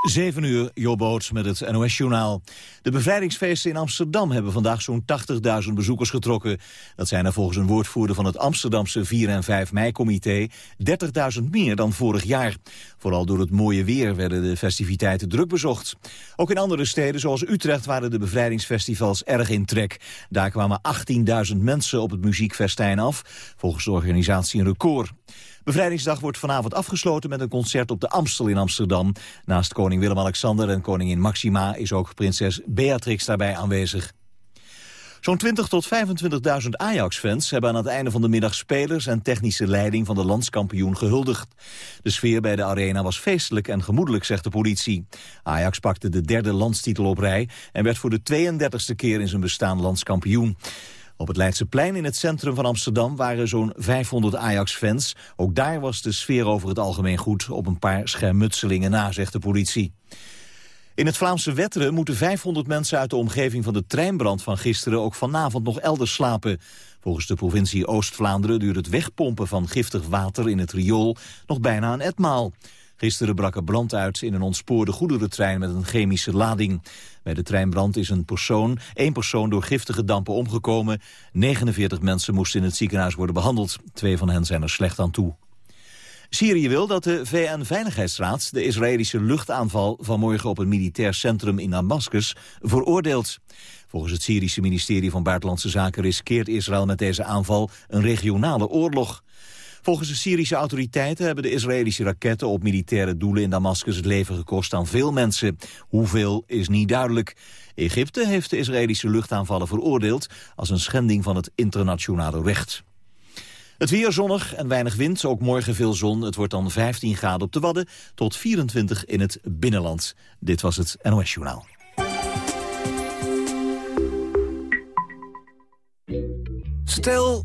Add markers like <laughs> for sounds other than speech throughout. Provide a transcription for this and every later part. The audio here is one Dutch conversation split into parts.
7 uur, Jobboot met het NOS-journaal. De bevrijdingsfeesten in Amsterdam hebben vandaag zo'n 80.000 bezoekers getrokken. Dat zijn er volgens een woordvoerder van het Amsterdamse 4 en 5 mei-comité 30.000 meer dan vorig jaar. Vooral door het mooie weer werden de festiviteiten druk bezocht. Ook in andere steden zoals Utrecht waren de bevrijdingsfestivals erg in trek. Daar kwamen 18.000 mensen op het muziekfestijn af, volgens de organisatie een record. Bevrijdingsdag wordt vanavond afgesloten met een concert op de Amstel in Amsterdam. Naast koning Willem-Alexander en koningin Maxima is ook prinses Beatrix daarbij aanwezig. Zo'n 20 tot 25.000 Ajax-fans hebben aan het einde van de middag spelers en technische leiding van de landskampioen gehuldigd. De sfeer bij de arena was feestelijk en gemoedelijk, zegt de politie. Ajax pakte de derde landstitel op rij en werd voor de 32e keer in zijn bestaan landskampioen. Op het Leidseplein in het centrum van Amsterdam waren zo'n 500 Ajax-fans. Ook daar was de sfeer over het algemeen goed, op een paar schermutselingen na, zegt de politie. In het Vlaamse Wetteren moeten 500 mensen uit de omgeving van de treinbrand van gisteren ook vanavond nog elders slapen. Volgens de provincie Oost-Vlaanderen duurt het wegpompen van giftig water in het riool nog bijna een etmaal. Gisteren brak er brand uit in een ontspoorde goederentrein met een chemische lading. Bij de treinbrand is een persoon, één persoon door giftige dampen omgekomen. 49 mensen moesten in het ziekenhuis worden behandeld. Twee van hen zijn er slecht aan toe. Syrië wil dat de VN-veiligheidsraad de Israëlische luchtaanval vanmorgen op een militair centrum in Damascus veroordeelt. Volgens het Syrische ministerie van Buitenlandse Zaken riskeert Israël met deze aanval een regionale oorlog. Volgens de Syrische autoriteiten hebben de Israëlische raketten op militaire doelen in Damascus het leven gekost aan veel mensen. Hoeveel is niet duidelijk. Egypte heeft de Israëlische luchtaanvallen veroordeeld als een schending van het internationale recht. Het weer zonnig en weinig wind, ook morgen veel zon. Het wordt dan 15 graden op de Wadden tot 24 in het binnenland. Dit was het NOS Journaal. Stel,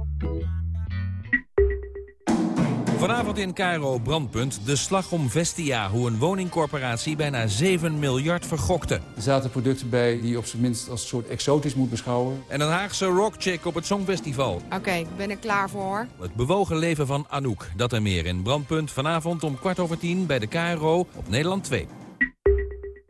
Vanavond in Cairo Brandpunt de slag om Vestia. Hoe een woningcorporatie bijna 7 miljard vergokte. Er zaten producten bij die op zijn minst als een soort exotisch moet beschouwen. En een Haagse rockchick op het Songfestival. Oké, ik ben er klaar voor. Het bewogen leven van Anouk. Dat en meer in Brandpunt vanavond om kwart over tien bij de KRO op Nederland 2.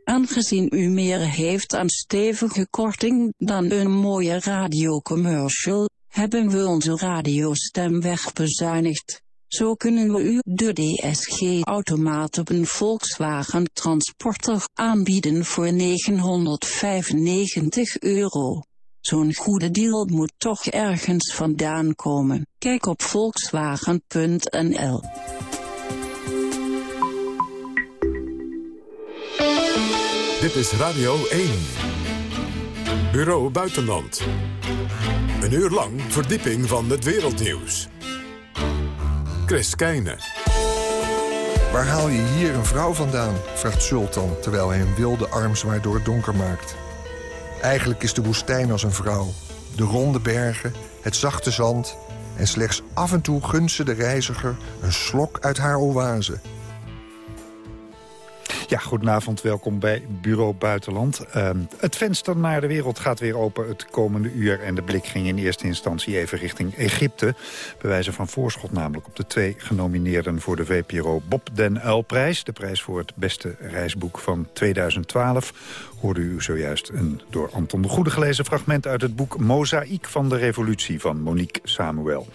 Aangezien u meer heeft aan stevige korting dan een mooie radiocommercial, hebben we onze radiostem wegbezuinigd. Zo kunnen we u de DSG-automaat op een Volkswagen Transporter aanbieden voor 995 euro. Zo'n goede deal moet toch ergens vandaan komen. Kijk op volkswagen.nl. Dit is Radio 1. Bureau Buitenland. Een uur lang verdieping van het wereldnieuws. Chris. Waar haal je hier een vrouw vandaan? vraagt Sultan, terwijl hij een wilde arm zwaar door het donker maakt. Eigenlijk is de woestijn als een vrouw. De ronde bergen, het zachte zand... en slechts af en toe gunst ze de reiziger een slok uit haar oase... Ja, goedenavond. Welkom bij Bureau Buitenland. Uh, het venster naar de wereld gaat weer open het komende uur. En de blik ging in eerste instantie even richting Egypte. Bij van voorschot namelijk op de twee genomineerden... voor de VPRO Bob den Uilprijs. De prijs voor het beste reisboek van 2012. Hoorde u zojuist een door Anton de Goede gelezen fragment... uit het boek Mozaïek van de Revolutie van Monique Samuel.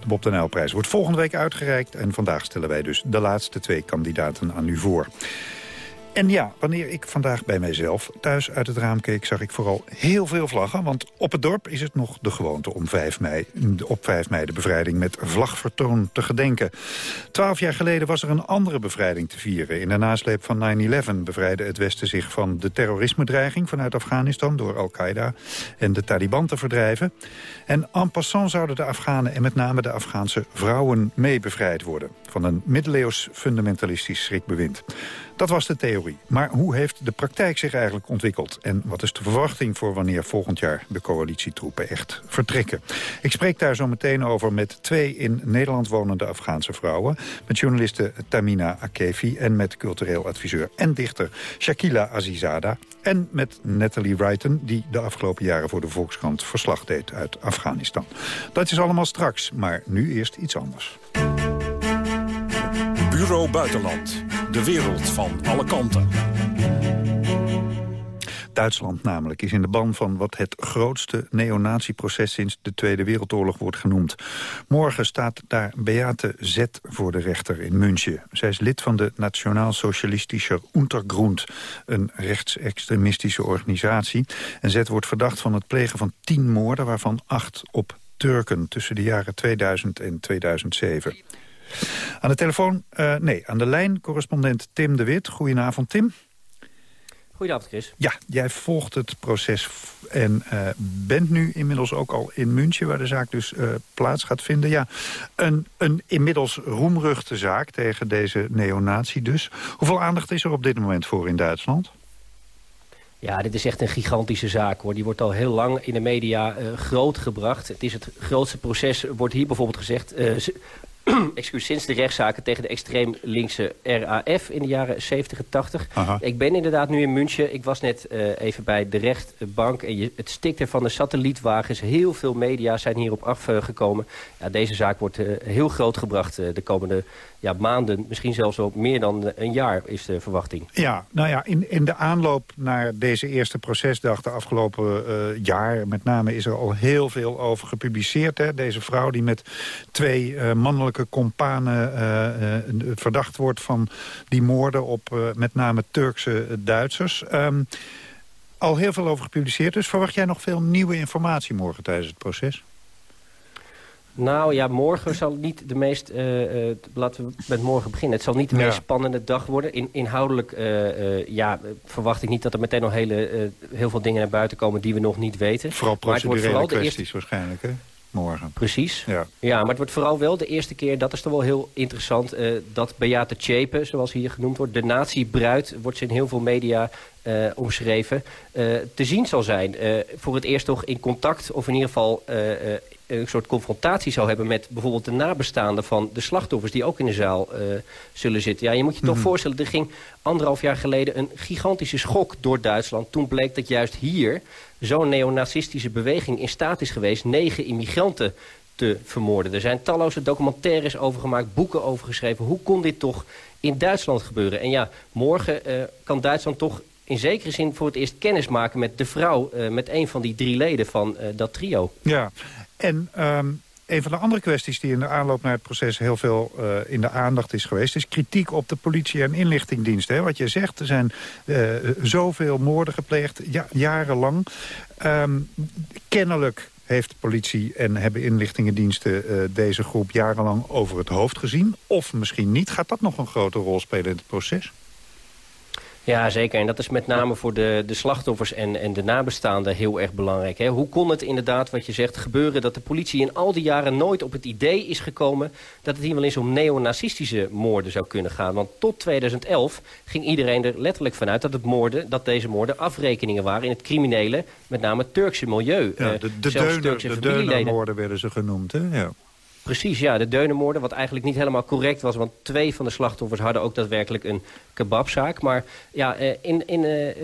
De Bob den Uilprijs wordt volgende week uitgereikt... en vandaag stellen wij dus de laatste twee kandidaten aan u voor. En ja, wanneer ik vandaag bij mijzelf thuis uit het raam keek... zag ik vooral heel veel vlaggen. Want op het dorp is het nog de gewoonte om 5 mei, op 5 mei de bevrijding met vlagvertoon te gedenken. Twaalf jaar geleden was er een andere bevrijding te vieren. In de nasleep van 9-11 bevrijdde het Westen zich van de terrorisme-dreiging... vanuit Afghanistan door Al-Qaeda en de Taliban te verdrijven. En en passant zouden de Afghanen en met name de Afghaanse vrouwen mee bevrijd worden... van een middeleeuws fundamentalistisch schrikbewind. Dat was de theorie. Maar hoe heeft de praktijk zich eigenlijk ontwikkeld? En wat is de verwachting voor wanneer volgend jaar de coalitietroepen echt vertrekken? Ik spreek daar zo meteen over met twee in Nederland wonende Afghaanse vrouwen. Met journaliste Tamina Akefi en met cultureel adviseur en dichter Shakila Azizada. En met Natalie Wrighton, die de afgelopen jaren voor de Volkskrant verslag deed uit Afghanistan. Dat is allemaal straks, maar nu eerst iets anders. Bureau Buitenland. De wereld van alle kanten. Duitsland namelijk is in de ban van wat het grootste neonatieproces sinds de Tweede Wereldoorlog wordt genoemd. Morgen staat daar Beate Z voor de rechter in München. Zij is lid van de Nationaal-Socialistische Untergrund, een rechtsextremistische organisatie. En Z wordt verdacht van het plegen van tien moorden, waarvan acht op Turken tussen de jaren 2000 en 2007. Aan de telefoon, uh, nee, aan de lijn correspondent Tim de Wit. Goedenavond, Tim. Goedenavond, Chris. Ja, jij volgt het proces en uh, bent nu inmiddels ook al in München... waar de zaak dus uh, plaats gaat vinden. Ja, een, een inmiddels roemruchte zaak tegen deze neonatie dus. Hoeveel aandacht is er op dit moment voor in Duitsland? Ja, dit is echt een gigantische zaak hoor. Die wordt al heel lang in de media uh, groot gebracht. Het is het grootste proces, wordt hier bijvoorbeeld gezegd... <clears throat> excuus, sinds de rechtszaken tegen de extreem linkse RAF in de jaren 70 en 80. Ik ben inderdaad nu in München. Ik was net uh, even bij de rechtbank. En je, het stikte van de satellietwagens. Heel veel media zijn hierop afgekomen. Ja, deze zaak wordt uh, heel groot gebracht de komende ja, maanden, misschien zelfs ook meer dan een jaar is de verwachting. Ja, nou ja, in, in de aanloop naar deze eerste procesdag de afgelopen uh, jaar... met name is er al heel veel over gepubliceerd. Hè? Deze vrouw die met twee uh, mannelijke companen uh, verdacht wordt... van die moorden op met name Turkse Duitsers... Um, al heel veel over gepubliceerd, dus verwacht jij nog veel nieuwe informatie morgen tijdens het proces? Nou ja, morgen zal niet de meest... Uh, uh, laten we met morgen beginnen. Het zal niet de meest spannende dag worden. In, inhoudelijk uh, ja, verwacht ik niet dat er meteen nog hele, heel veel dingen naar buiten komen... die we nog niet weten. Vooral procedurele maar kwesties eerste... waarschijnlijk, hè? Morgen. Precies. Ja. ja, maar het wordt vooral wel de eerste keer, dat is toch wel heel interessant... dat Beate Tjepe, zoals hier genoemd wordt, de nazi-bruid... wordt ze in heel veel media uh, omschreven, uh, te zien zal zijn. Uh, voor het eerst toch in contact, of in ieder geval een soort confrontatie zou hebben... met bijvoorbeeld de nabestaanden van de slachtoffers... die ook in de zaal zullen zitten. Ja, je moet je toch mhm. voorstellen, er ging anderhalf jaar geleden... een gigantische schok door Duitsland. Toen bleek dat juist hier zo'n neonazistische beweging in staat is geweest... negen immigranten te vermoorden. Er zijn talloze documentaires over gemaakt, boeken over geschreven. Hoe kon dit toch in Duitsland gebeuren? En ja, morgen kan Duitsland toch in zekere zin voor het eerst kennis maken met de vrouw... Uh, met een van die drie leden van uh, dat trio. Ja, en um, een van de andere kwesties die in de aanloop naar het proces... heel veel uh, in de aandacht is geweest... is kritiek op de politie- en inlichtingdiensten. Wat je zegt, er zijn zoveel moorden gepleegd, ja, jarenlang. Um, kennelijk heeft politie en hebben inlichtingendiensten deze groep jarenlang over het hoofd gezien. Of misschien niet. Gaat dat nog een grote rol spelen in het proces? Ja, zeker. En dat is met name voor de, de slachtoffers en, en de nabestaanden heel erg belangrijk. Hè? Hoe kon het inderdaad, wat je zegt, gebeuren... dat de politie in al die jaren nooit op het idee is gekomen... dat het hier wel eens om neonazistische moorden zou kunnen gaan? Want tot 2011 ging iedereen er letterlijk vanuit dat, het moorden, dat deze moorden afrekeningen waren... in het criminele, met name Turkse milieu. Ja, de, de, deuner, de deunermoorden werden ze genoemd, hè? Ja. Precies, ja, de deunenmoorden, wat eigenlijk niet helemaal correct was... want twee van de slachtoffers hadden ook daadwerkelijk een kebabzaak. Maar ja, eh, in, in, uh, uh,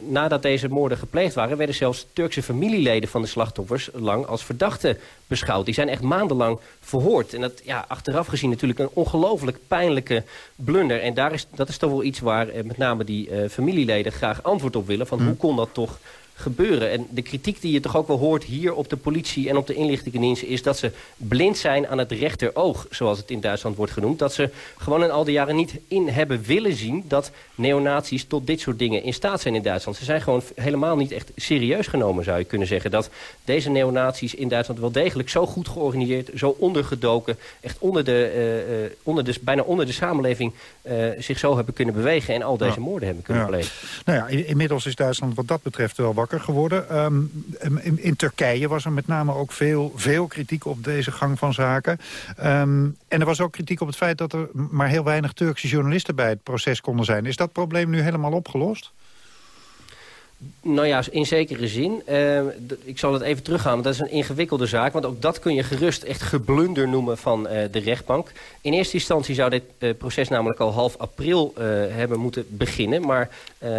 nadat deze moorden gepleegd waren... werden zelfs Turkse familieleden van de slachtoffers lang als verdachten beschouwd. Die zijn echt maandenlang verhoord. En dat, ja, achteraf gezien natuurlijk een ongelooflijk pijnlijke blunder. En daar is, dat is toch wel iets waar met name die familieleden graag antwoord op willen... van hm. hoe kon dat toch gebeuren. En de kritiek die je toch ook wel hoort hier op de politie en op de inlichtingendiensten... is dat ze blind zijn aan het rechteroog, zoals het in Duitsland wordt genoemd. Dat ze gewoon in al die jaren niet in hebben willen zien... dat neonazies tot dit soort dingen in staat zijn in Duitsland. Ze zijn gewoon helemaal niet echt serieus genomen, zou je kunnen zeggen. Dat deze neonazies in Duitsland wel degelijk zo goed georganiseerd... zo ondergedoken, echt onder de, uh, uh, onder de, bijna onder de samenleving... Uh, zich zo hebben kunnen bewegen... en al deze moorden hebben kunnen plegen. Nou ja, inmiddels is Duitsland wat dat betreft wel wakker geworden. Ehm, in, in, Turkije was er met name ook veel, veel kritiek op deze gang van zaken. Ehm, en er was ook kritiek op het feit dat er maar heel weinig Turkse journalisten bij het proces konden zijn. Is dat probleem nu helemaal opgelost? Nou ja, in zekere zin. Uh, ik zal het even teruggaan, want dat is een ingewikkelde zaak. Want ook dat kun je gerust echt geblunder noemen van uh, de rechtbank. In eerste instantie zou dit uh, proces namelijk al half april hebben moeten beginnen. Maar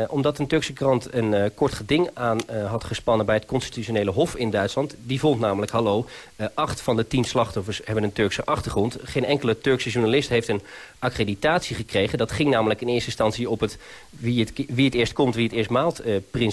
omdat een Turkse krant een kort geding aan had gespannen... bij het constitutionele hof in Duitsland... die vond namelijk, hallo, acht van de tien slachtoffers hebben een Turkse achtergrond. Geen enkele Turkse journalist heeft een accreditatie gekregen. Dat ging namelijk in eerste instantie op het wie het, wie het eerst komt, wie het eerst maalt principe.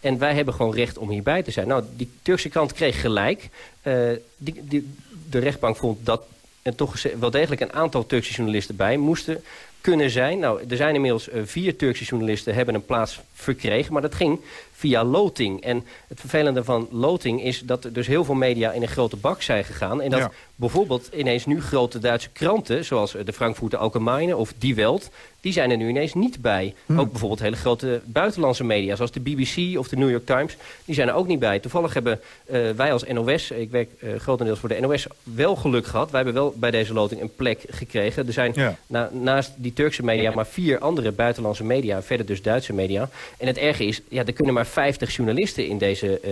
En wij hebben gewoon recht om hierbij te zijn. Nou, die Turkse krant kreeg gelijk. Uh, die, de rechtbank vond dat er toch wel degelijk een aantal Turkse journalisten bij moesten kunnen zijn. Nou, er zijn inmiddels uh, vier Turkse journalisten hebben een plaats verkregen. Maar dat ging via loting. En het vervelende van loting is dat er dus heel veel media in een grote bak zijn gegaan. En dat bijvoorbeeld ineens nu grote Duitse kranten... zoals de Frankfurter Allgemeine of Die Welt... die zijn er nu ineens niet bij. Hm. Ook bijvoorbeeld hele grote buitenlandse media... zoals de BBC of de New York Times, die zijn er ook niet bij. Toevallig hebben uh, wij als NOS, ik werk uh, grotendeels voor de NOS... wel geluk gehad. Wij hebben wel bij deze loting een plek gekregen. Er zijn ja. na, naast die Turkse media maar vier andere buitenlandse media... verder dus Duitse media. En het erge is, ja, er kunnen maar 50 journalisten in deze, uh,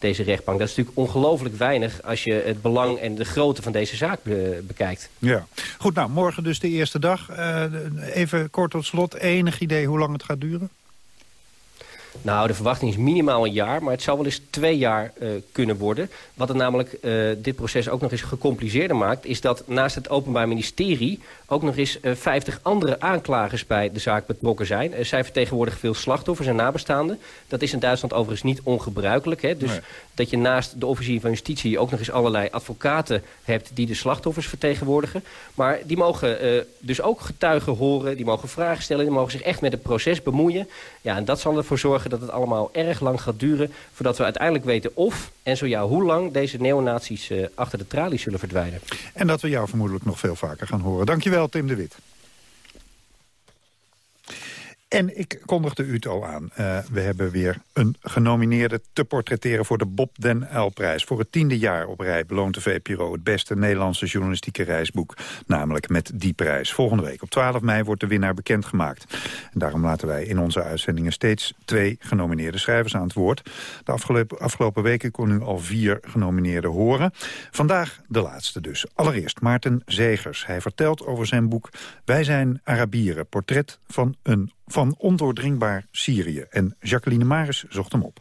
deze rechtbank. Dat is natuurlijk ongelooflijk weinig als je het belang en de grootte van deze zaak be bekijkt. Ja, goed. Nou, morgen dus de eerste dag. Uh, even kort tot slot, enig idee hoe lang het gaat duren? Nou, de verwachting is minimaal een jaar, maar het zou wel eens twee jaar uh, kunnen worden. Wat het namelijk uh, dit proces ook nog eens gecompliceerder maakt... is dat naast het Openbaar Ministerie ook nog eens uh, 50 andere aanklagers bij de zaak betrokken zijn. Zij vertegenwoordigen veel slachtoffers en nabestaanden. Dat is in Duitsland overigens niet ongebruikelijk. Hè? Dus nee. dat je naast de officier van justitie ook nog eens allerlei advocaten hebt... die de slachtoffers vertegenwoordigen. Maar die mogen dus ook getuigen horen, die mogen vragen stellen... die mogen zich echt met het proces bemoeien. Ja, en dat zal ervoor zorgen dat het allemaal erg lang gaat duren... voordat we uiteindelijk weten of, en zo ja, hoe lang... deze neonazies uh, achter de tralies zullen verdwijnen. En dat we jou vermoedelijk nog veel vaker gaan horen. Dankjewel, Tim de Wit. En ik kondigde u het al aan. Uh, we hebben weer een genomineerde te portretteren voor de Bob den Uyl-prijs. Voor het tiende jaar op rij beloont de VPRO het beste Nederlandse journalistieke reisboek. Namelijk met die prijs. Volgende week op 12 mei wordt de winnaar bekendgemaakt. En daarom laten wij in onze uitzendingen steeds twee genomineerde schrijvers aan het woord. De afgelopen, afgelopen weken kon u al vier genomineerden horen. Vandaag de laatste dus. Allereerst Maarten Zegers. Hij vertelt over zijn boek Wij zijn Arabieren. Portret van een van ondoordringbaar Syrië. En Jacqueline Maris zocht hem op.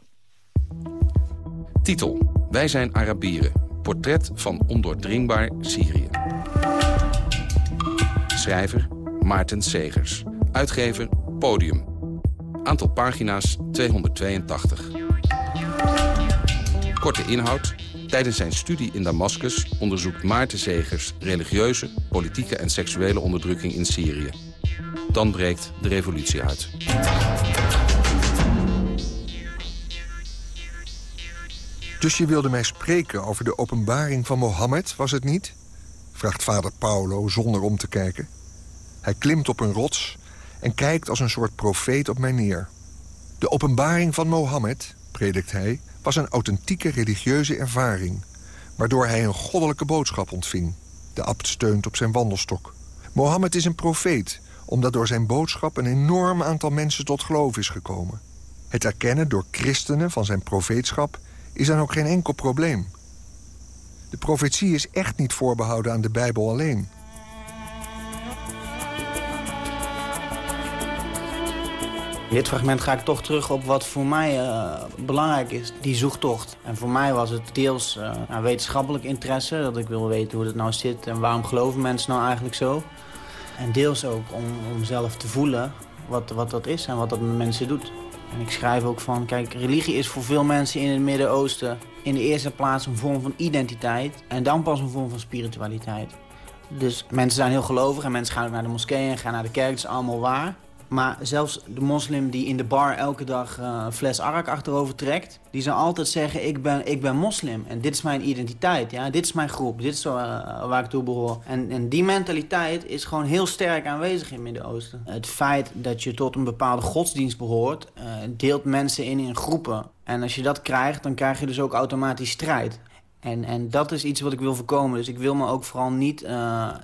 Titel. Wij zijn Arabieren. Portret van ondoordringbaar Syrië. Schrijver Maarten Segers. Uitgever Podium. Aantal pagina's 282. Korte inhoud. Tijdens zijn studie in Damascus onderzoekt Maarten Segers religieuze, politieke en seksuele onderdrukking in Syrië. Dan breekt de revolutie uit. Dus je wilde mij spreken over de openbaring van Mohammed, was het niet? Vraagt vader Paulo zonder om te kijken. Hij klimt op een rots en kijkt als een soort profeet op mij neer. De openbaring van Mohammed, predikt hij, was een authentieke religieuze ervaring... waardoor hij een goddelijke boodschap ontving. De abt steunt op zijn wandelstok. Mohammed is een profeet omdat door zijn boodschap een enorm aantal mensen tot geloof is gekomen. Het erkennen door christenen van zijn profeetschap is dan ook geen enkel probleem. De profetie is echt niet voorbehouden aan de Bijbel alleen. In dit fragment ga ik toch terug op wat voor mij uh, belangrijk is, die zoektocht. En voor mij was het deels uh, wetenschappelijk interesse, dat ik wil weten hoe het nou zit... en waarom geloven mensen nou eigenlijk zo. En deels ook om, om zelf te voelen wat, wat dat is en wat dat met mensen doet. En ik schrijf ook van, kijk, religie is voor veel mensen in het Midden-Oosten... in de eerste plaats een vorm van identiteit en dan pas een vorm van spiritualiteit. Dus mensen zijn heel gelovig en mensen gaan ook naar de moskee en gaan naar de kerk, dat is allemaal waar. Maar zelfs de moslim die in de bar elke dag een fles arak achterover trekt... die zal altijd zeggen, ik ben, ik ben moslim. En dit is mijn identiteit, ja? dit is mijn groep, dit is uh, waar ik toe behoor. En, en die mentaliteit is gewoon heel sterk aanwezig in het Midden-Oosten. Het feit dat je tot een bepaalde godsdienst behoort... Uh, deelt mensen in in groepen. En als je dat krijgt, dan krijg je dus ook automatisch strijd. En, en dat is iets wat ik wil voorkomen. Dus ik wil me ook vooral niet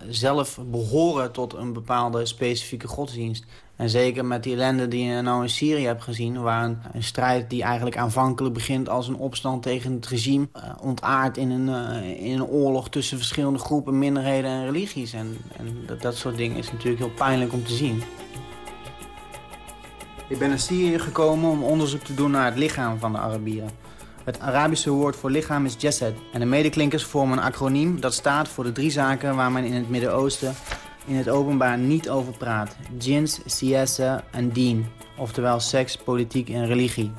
zelf behoren tot een bepaalde specifieke godsdienst. En zeker met die ellende die je nou in Syrië hebt gezien... waar een, strijd die eigenlijk aanvankelijk begint als een opstand tegen het regime... Uh, ontaart in een, uh, in een oorlog tussen verschillende groepen, minderheden en religies. En, en dat, dat soort dingen is natuurlijk heel pijnlijk om te zien. Ik ben naar Syrië gekomen om onderzoek te doen naar het lichaam van de Arabieren. Het Arabische woord voor lichaam is jasad. En de medeklinkers vormen een acroniem dat staat voor de drie zaken waar men in het Midden-Oosten in het openbaar niet over praat. Jins, siasa en dien. Oftewel seks, politiek en religie.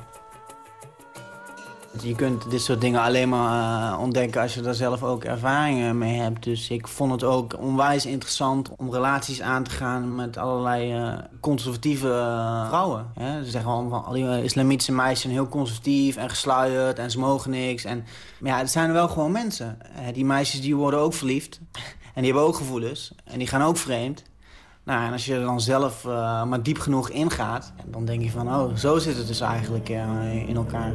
Je kunt dit soort dingen alleen maar uh, ontdekken als je daar zelf ook ervaringen mee hebt. Dus ik vond het ook onwijs interessant om relaties aan te gaan met allerlei uh, conservatieve uh, vrouwen. Hè? Ze zeggen allemaal, al die islamitische meisjes zijn heel conservatief en gesluierd en ze mogen niks. En, maar ja, het zijn wel gewoon mensen. die meisjes die worden ook verliefd en die hebben ook gevoelens en die gaan ook vreemd. Nou, en als je er dan zelf maar diep genoeg ingaat, dan denk je van, oh, zo zit het dus eigenlijk in elkaar.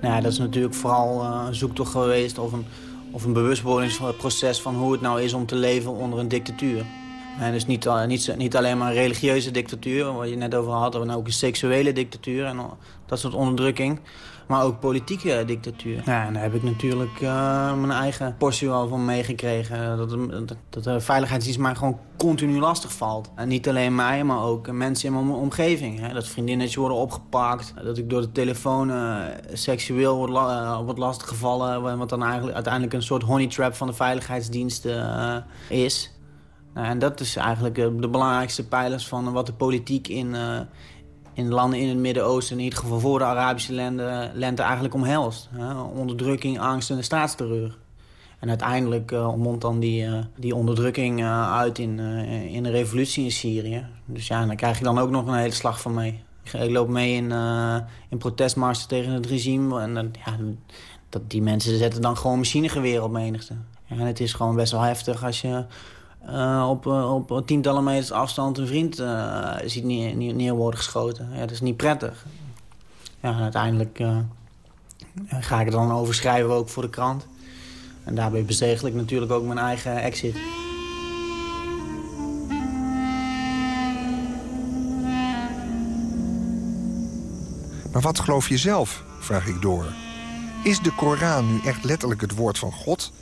Nou, dat is natuurlijk vooral uh, een zoektocht geweest of een, of een bewustwordingsproces van hoe het nou is om te leven onder een dictatuur. En dus niet, niet, niet alleen maar een religieuze dictatuur, waar je net over had, maar ook een seksuele dictatuur en dat soort onderdrukking maar ook politieke dictatuur. Ja, en daar heb ik natuurlijk uh, mijn eigen portie wel van meegekregen. Dat, dat, de veiligheidsdienst mij gewoon continu lastig valt. En niet alleen mij, maar ook mensen in mijn omgeving. Hè. Dat vriendinnetjes worden opgepakt. Dat ik door de telefoon uh, seksueel word, uh, word lastiggevallen. Wat dan eigenlijk uiteindelijk een soort honey trap van de veiligheidsdiensten is. Nou, en dat is eigenlijk de belangrijkste pijlers van wat de politiek in, in landen in het Midden-Oosten, in ieder geval voor de Arabische lente, lente eigenlijk omhelst. Hè? Onderdrukking, angst en de staatsterreur. En uiteindelijk uh, dan die, uh, die onderdrukking uh, uit in, in een revolutie in Syrië. Dus ja, daar krijg je dan ook nog een hele slag van mee. Ik loop mee in, in protestmarsen tegen het regime. En ja, dat, die mensen zetten dan gewoon machinegeweren op menigte. En het is gewoon best wel heftig als je uh, op, uh, op tientallen meters afstand een vriend ziet neer, neer, neer, worden geschoten. Ja, dat is niet prettig. Ja, uiteindelijk ga ik er dan over schrijven ook voor de krant. En daarbij bezegel ik natuurlijk ook mijn eigen exit. Maar wat geloof je zelf, vraag ik door. Is de Koran nu echt letterlijk het woord van God...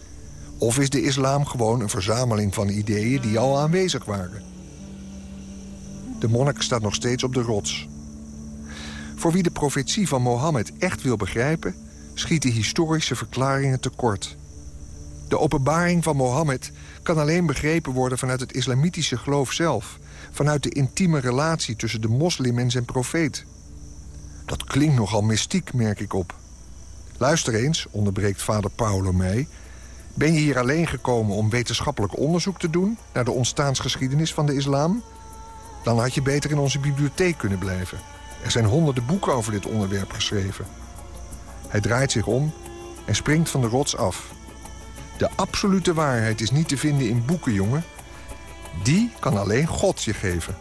Of is de islam gewoon een verzameling van ideeën die al aanwezig waren? De monnik staat nog steeds op de rots. Voor wie de profetie van Mohammed echt wil begrijpen... schieten historische verklaringen tekort. De openbaring van Mohammed kan alleen begrepen worden... vanuit het islamitische geloof zelf. Vanuit de intieme relatie tussen de moslim en zijn profeet. Dat klinkt nogal mystiek, merk ik op. Luister eens, onderbreekt vader Paulo mij... Ben je hier alleen gekomen om wetenschappelijk onderzoek te doen... naar de ontstaansgeschiedenis van de islam? Dan had je beter in onze bibliotheek kunnen blijven. Er zijn honderden boeken over dit onderwerp geschreven. Hij draait zich om en springt van de rots af. De absolute waarheid is niet te vinden in boeken, jongen. Die kan alleen God je geven.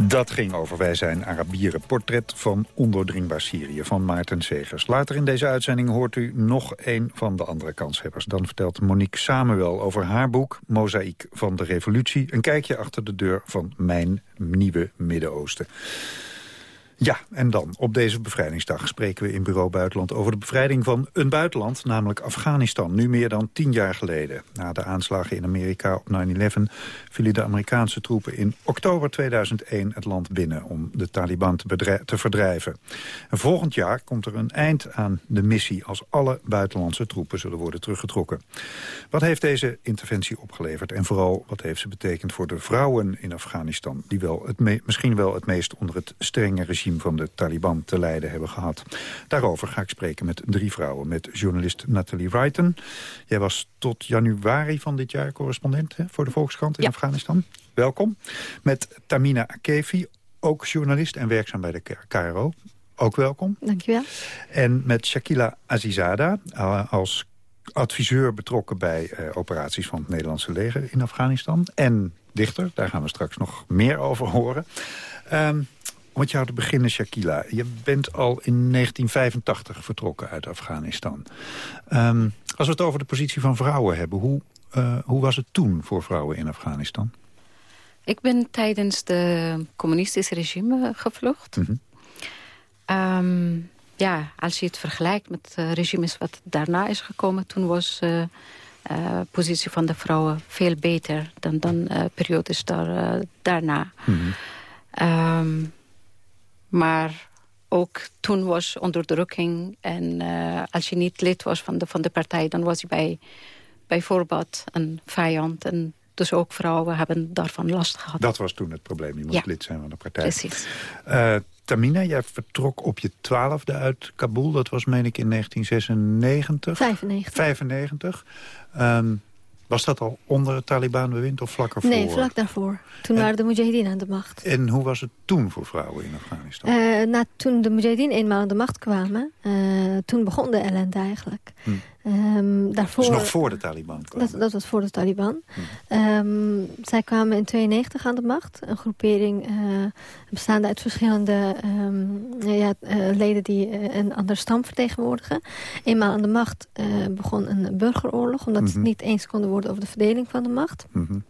Dat ging over Wij zijn Arabieren. Portret van ondoordringbaar Syrië van Maarten Segers. Later in deze uitzending hoort u nog een van de andere kanshebbers. Dan vertelt Monique Samuel over haar boek Mozaïek van de Revolutie. Een kijkje achter de deur van mijn nieuwe Midden-Oosten. Ja, en dan, op deze bevrijdingsdag spreken we in Bureau Buitenland... over de bevrijding van een buitenland, namelijk Afghanistan. Nu meer dan tien jaar geleden. Na de aanslagen in Amerika op 9-11 vielen de Amerikaanse troepen in oktober 2001 het land binnen... om de Taliban te, verdrijven. En volgend jaar komt er een eind aan de missie... als alle buitenlandse troepen zullen worden teruggetrokken. Wat heeft deze interventie opgeleverd? En vooral, wat heeft ze betekend voor de vrouwen in Afghanistan... die wel het misschien wel het meest onder het strenge regime regime van de Taliban te lijden hebben gehad. Daarover ga ik spreken met drie vrouwen. Met journalist Nathalie Wrighton. Jij was tot januari van dit jaar correspondent hè, voor de Volkskrant in Afghanistan. Welkom. Met Tamina Akefi, ook journalist en werkzaam bij de KRO. Ook welkom. Dankjewel. En met Shakila Azizada uh, als adviseur betrokken bij uh, operaties van het Nederlandse leger in Afghanistan. En dichter, daar gaan we straks nog meer over horen. Um, om met jou te beginnen, Shakila. Je bent al in 1985 vertrokken uit Afghanistan. Um, als we het over de positie van vrouwen hebben... hoe, uh, hoe was het toen voor vrouwen in Afghanistan? Ik ben tijdens de communistische regime gevlucht. Mm -hmm. um, ja, als je het vergelijkt met uh, regimes wat daarna is gekomen... toen was de uh, uh, positie van de vrouwen veel beter dan, dan periodes daar, daarna. Mm -hmm. um, maar ook toen was onderdrukking. En als je niet lid was van de, van de partij... dan was je bij, bijvoorbeeld een vijand... En dus ook vrouwen hebben daarvan last gehad. Dat was toen het probleem. Je moest ja. lid zijn van de partij. Precies. Uh, Tamina, jij vertrok op je twaalfde uit Kabul. Dat was, meen ik, in 1996. 95. 95. Um, was dat al onder het Taliban-bewind of vlak ervoor? Nee, vlak daarvoor. Toen en, waren de Mujahideen aan de macht. En hoe was het toen voor vrouwen in Afghanistan? Uh, nou, toen de Mujahideen eenmaal aan de macht kwamen... Uh, toen begon de ellende eigenlijk. Hm. Um, daarvoor, dus nog voor de Taliban dat, dat, was voor de Taliban. Hm. Um, zij kwamen in 92 aan de macht. Een groepering uh, bestaande uit verschillende um, ja, uh, leden die uh, een andere stam vertegenwoordigen. Eenmaal aan de macht begon een burgeroorlog... omdat mm -hmm. ze het niet eens konden worden over de verdeling van de macht. Mm -hmm.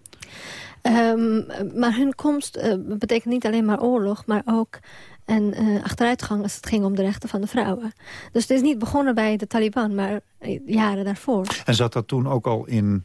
Um, maar hun komst uh, betekent niet alleen maar oorlog, maar ook een uh, achteruitgang als het ging om de rechten van de vrouwen. Dus het is niet begonnen bij de Taliban, maar jaren daarvoor. En zat dat toen ook al in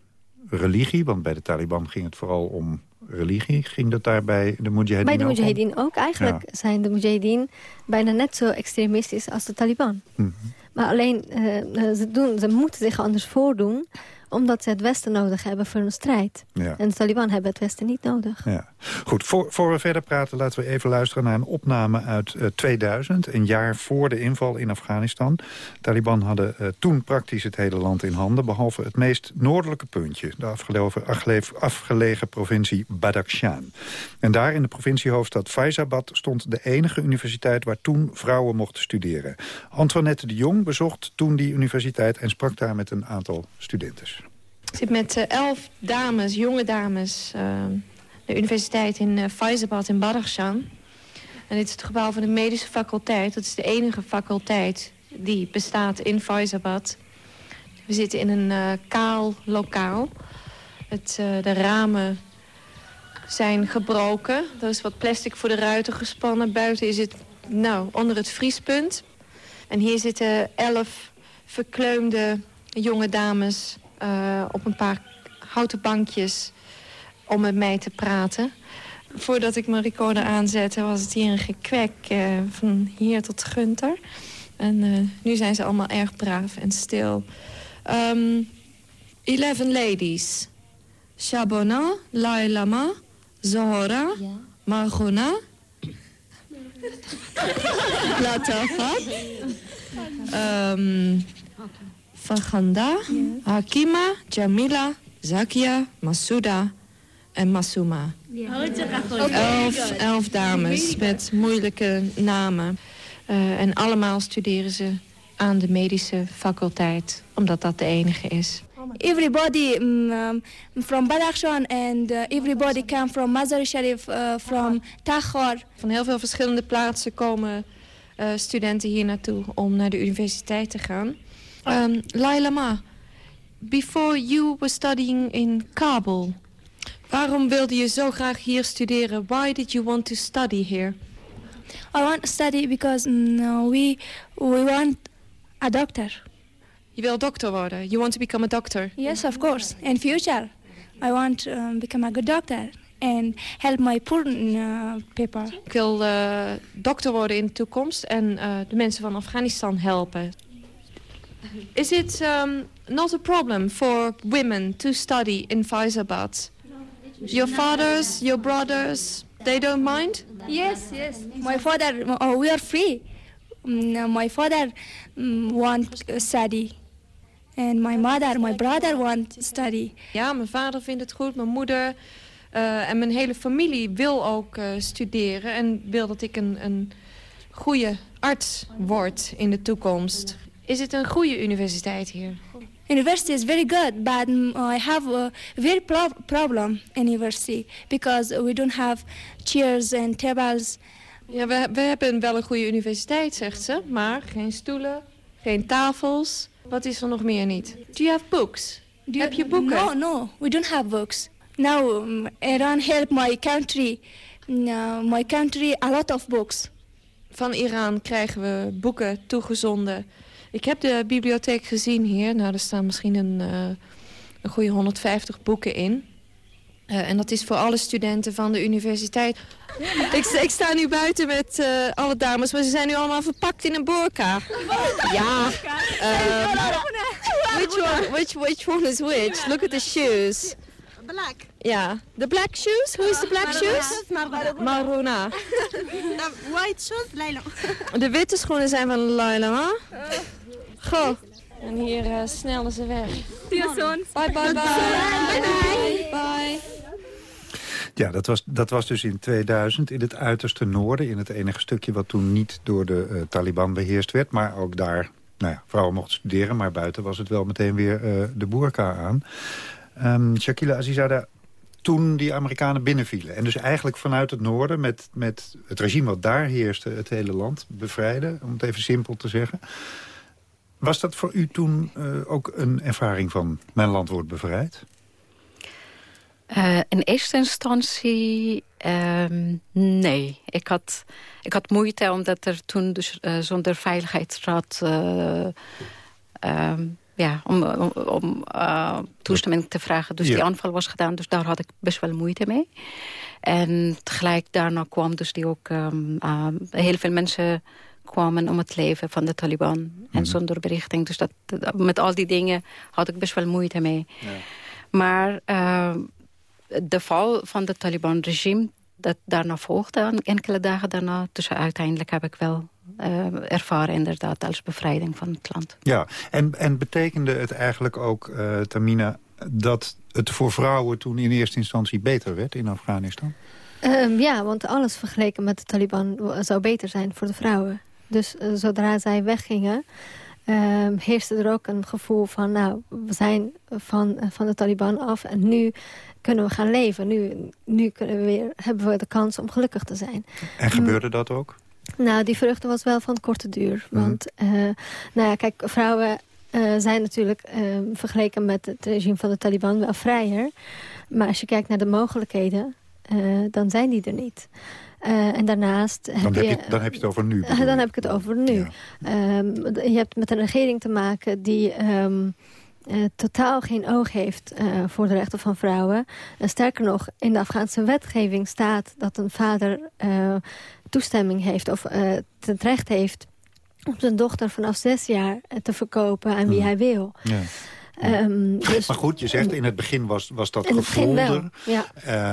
religie? Want bij de Taliban ging het vooral om religie. Ging dat daar bij de Mujahideen Bij de Mujahideen ook. ook. Eigenlijk ja. zijn de Mujahideen bijna net zo extremistisch als de Taliban. Mm -hmm. Maar alleen, uh, ze, doen, ze moeten zich anders voordoen omdat ze het Westen nodig hebben voor hun strijd. Ja. En de Taliban hebben het Westen niet nodig. Ja. Goed, voor, voor we verder praten laten we even luisteren naar een opname uit uh, 2000. Een jaar voor de inval in Afghanistan. De Taliban hadden uh, toen praktisch het hele land in handen... behalve het meest noordelijke puntje. De afgelegen, afgelegen, afgelegen provincie Badakhshan. En daar in de provinciehoofdstad Faizabad stond de enige universiteit... waar toen vrouwen mochten studeren. Antoinette de Jong bezocht toen die universiteit... en sprak daar met een aantal studenten. Zit met uh, elf dames, jonge dames, uh, de universiteit in uh, Faizabad in Badakhshan. En dit is het gebouw van de medische faculteit. Dat is de enige faculteit die bestaat in Faizabad. We zitten in een kaal lokaal. Het, de ramen zijn gebroken. Er is wat plastic voor de ruiten gespannen. Buiten is het nou, onder het vriespunt. En hier zitten elf verkleumde jonge dames uh, op een paar houten bankjes om met mij te praten. Voordat ik mijn recorder aanzette was het hier een gekwek uh, van hier tot Gunter. En uh, nu zijn ze allemaal erg braaf en stil. Um, eleven ladies. Shabona, Lailama, Zahora, ja. Margona, Latafa, um, Faganda, Hakima, Jamila, Zakia, Masuda en Masuma. Elf, elf dames met moeilijke namen. Uh, en allemaal studeren ze aan de medische faculteit, omdat dat de enige is. Everybody um, from Badakhshan and uh, everybody come from Mazar Sharif, uh, from Takhar. Van heel veel verschillende plaatsen komen uh, studenten hier naartoe om naar de universiteit te gaan. Um, Laila Ma, before you were studying in Kabul, waarom wilde je zo graag hier studeren? Why did you want to study here? I want to study because no, we we want a doctor. Je wil dokter worden. You want to become a doctor. Yes, of course. In future, I want to um, become a good doctor and help my poor uh, people. Ik wil uh, dokter worden in de toekomst en uh, de mensen van Afghanistan helpen. Is it um, not a problem for women to study in Faizabad? Your fathers, your brothers, They don't mind? Yes, yes. My father, uh, we are free. Mm, my father mm, want study. And my mother, my brother want study. Ja, mijn vader vindt het goed, mijn moeder uh, en mijn hele familie wil ook uh, studeren. En wil dat ik een, een goede arts word in de toekomst. Is het een goede universiteit hier? University is very good, but I have a very pro problem in university because we don't have chairs and tables. Ja, we, we hebben wel een goede universiteit, zegt ze, maar geen stoelen, geen tafels. Wat is er nog meer niet? Do you have books? Do Heb je boeken? No, no, we don't have books. Now um, Iran help my country, uh, my country a lot of books. Van Iran krijgen we boeken toegezonden. Ik heb de bibliotheek gezien hier. Nou, er staan misschien een, uh, een goede 150 boeken in. Uh, en dat is voor alle studenten van de universiteit. ik, ik, sta nu buiten met uh, alle dames, maar ze zijn nu allemaal verpakt in een burka. Ja. Um, which, one, which, which one is which? Look at the shoes. Black. Ja. The black shoes? Who is the black shoes? Maruna. The white shoes, Laila. De witte schoenen zijn van Laila, hè? Goh. En hier uh, snellen ze weg. Bye, bye, bye. Bye, bye. bye. Ja, dat was, dat was dus in 2000 in het uiterste noorden. In het enige stukje wat toen niet door de uh, Taliban beheerst werd. Maar ook daar, nou ja, vrouwen mochten studeren. Maar buiten was het wel meteen weer uh, de boerka aan. Um, Shakila Azizada, toen die Amerikanen binnenvielen. En dus eigenlijk vanuit het noorden met, met het regime wat daar heerste... het hele land bevrijden, om het even simpel te zeggen. Was dat voor u toen uh, ook een ervaring van mijn land wordt bevrijd? Uh, in eerste instantie um, nee. Ik had, ik had moeite omdat er toen dus uh, zonder veiligheidsraad... Um, ja, om, om, om toestemming te vragen. Dus ja. die aanval was gedaan, dus daar had ik best wel moeite mee. En tegelijk daarna kwam dus die ook... Um, heel veel mensen kwamen om het leven van de Taliban. En mm. zonder berichting. Dus dat, met al die dingen had ik best wel moeite mee. Ja. Maar uh, de val van het Taliban-regime... dat daarna volgde, enkele dagen daarna... dus uiteindelijk heb ik wel uh, ervaren inderdaad als bevrijding van het land. Ja, en, en betekende het eigenlijk ook, uh, Tamina... dat het voor vrouwen toen in eerste instantie beter werd in Afghanistan? Um, ja, want alles vergeleken met de Taliban zou beter zijn voor de vrouwen. Dus uh, zodra zij weggingen, uh, heerste er ook een gevoel van... nou, we zijn van, van de Taliban af en nu kunnen we gaan leven. Nu, nu kunnen we weer, hebben we de kans om gelukkig te zijn. En gebeurde dat ook? Nou, die vruchten was wel van korte duur. Mm. Want, uh, nou ja, kijk, vrouwen uh, zijn natuurlijk uh, vergeleken met het regime van de Taliban wel vrijer. Maar als je kijkt naar de mogelijkheden, dan zijn die er niet. Uh, en daarnaast... Dan heb, je, je, dan heb je het over nu. Uh, dan heb ik het over nu. Ja. Um, je hebt met een regering te maken die... Um, uh, totaal geen oog heeft voor de rechten van vrouwen. En sterker nog, in de Afghaanse wetgeving staat dat een vader toestemming heeft... of het recht heeft om zijn dochter vanaf zes jaar te verkopen aan wie mm. hij wil. Ja. Um, dus, maar goed, je zegt in het begin was, was dat gevoelder. Ja.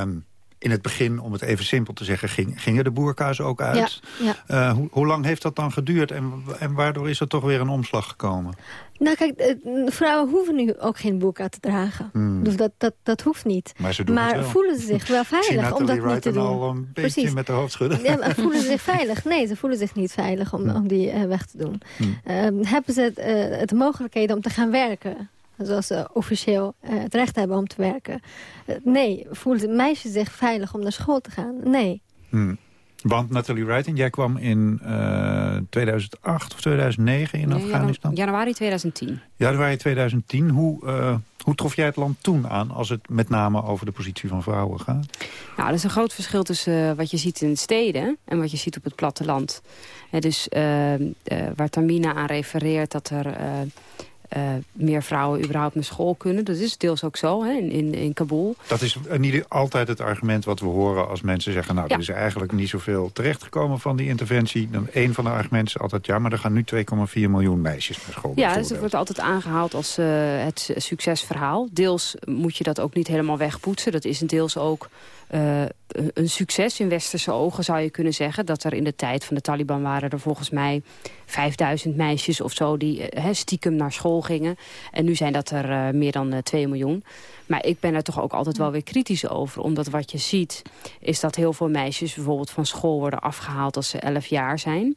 Um, in het begin, om het even simpel te zeggen, ging, gingen de boerka's ook uit. Ja, ja. Uh, hoe, hoe, lang heeft dat dan geduurd en, en waardoor is er toch weer een omslag gekomen? Nou kijk, vrouwen hoeven nu ook geen boerka te dragen. Hmm. Dus dat, dat, dat hoeft niet. Maar, ze doen maar wel. voelen ze zich wel veilig om dat niet te doen. al een beetje Precies. met de hoofd schudden. Ja, maar <laughs> voelen ze zich veilig? Nee, ze voelen zich niet veilig om, hmm. om die uh, weg te doen. Hmm. Uh, hebben ze het, de mogelijkheden om te gaan werken? Zoals ze officieel uh, het recht hebben om te werken. Uh, nee, voelt het meisje zich veilig om naar school te gaan? Nee. Hmm. Want Natalie Wrighting, jij kwam in uh, 2008 of 2009 in nee, Afghanistan? Januari 2010. Januari 2010. Hoe, uh, hoe trof jij het land toen aan als het met name over de positie van vrouwen gaat? Nou, er is een groot verschil tussen wat je ziet in de steden en wat je ziet op het platteland. dus waar Tamina aan refereert dat er uh, meer vrouwen überhaupt naar school kunnen. Dat is deels ook zo hè, in, in, Kabul. Dat is niet altijd het argument wat we horen als mensen zeggen... nou, ja. er is eigenlijk niet zoveel terechtgekomen van die interventie. Dan een van de argumenten is altijd... ja, maar er gaan nu 2,4 miljoen meisjes naar school. Ja, dus dat wordt altijd aangehaald als uh, het succesverhaal. Deels moet je dat ook niet helemaal wegpoetsen. Dat is een deels ook uh, een succes in westerse ogen, zou je kunnen zeggen. Dat er in de tijd van de Taliban waren er volgens mij 5000 meisjes of zo... die uh, stiekem naar school gingen. En nu zijn dat er uh, meer dan 2 miljoen. Maar ik ben er toch ook altijd wel weer kritisch over. Omdat wat je ziet is dat heel veel meisjes bijvoorbeeld van school worden afgehaald... als ze 11 jaar zijn.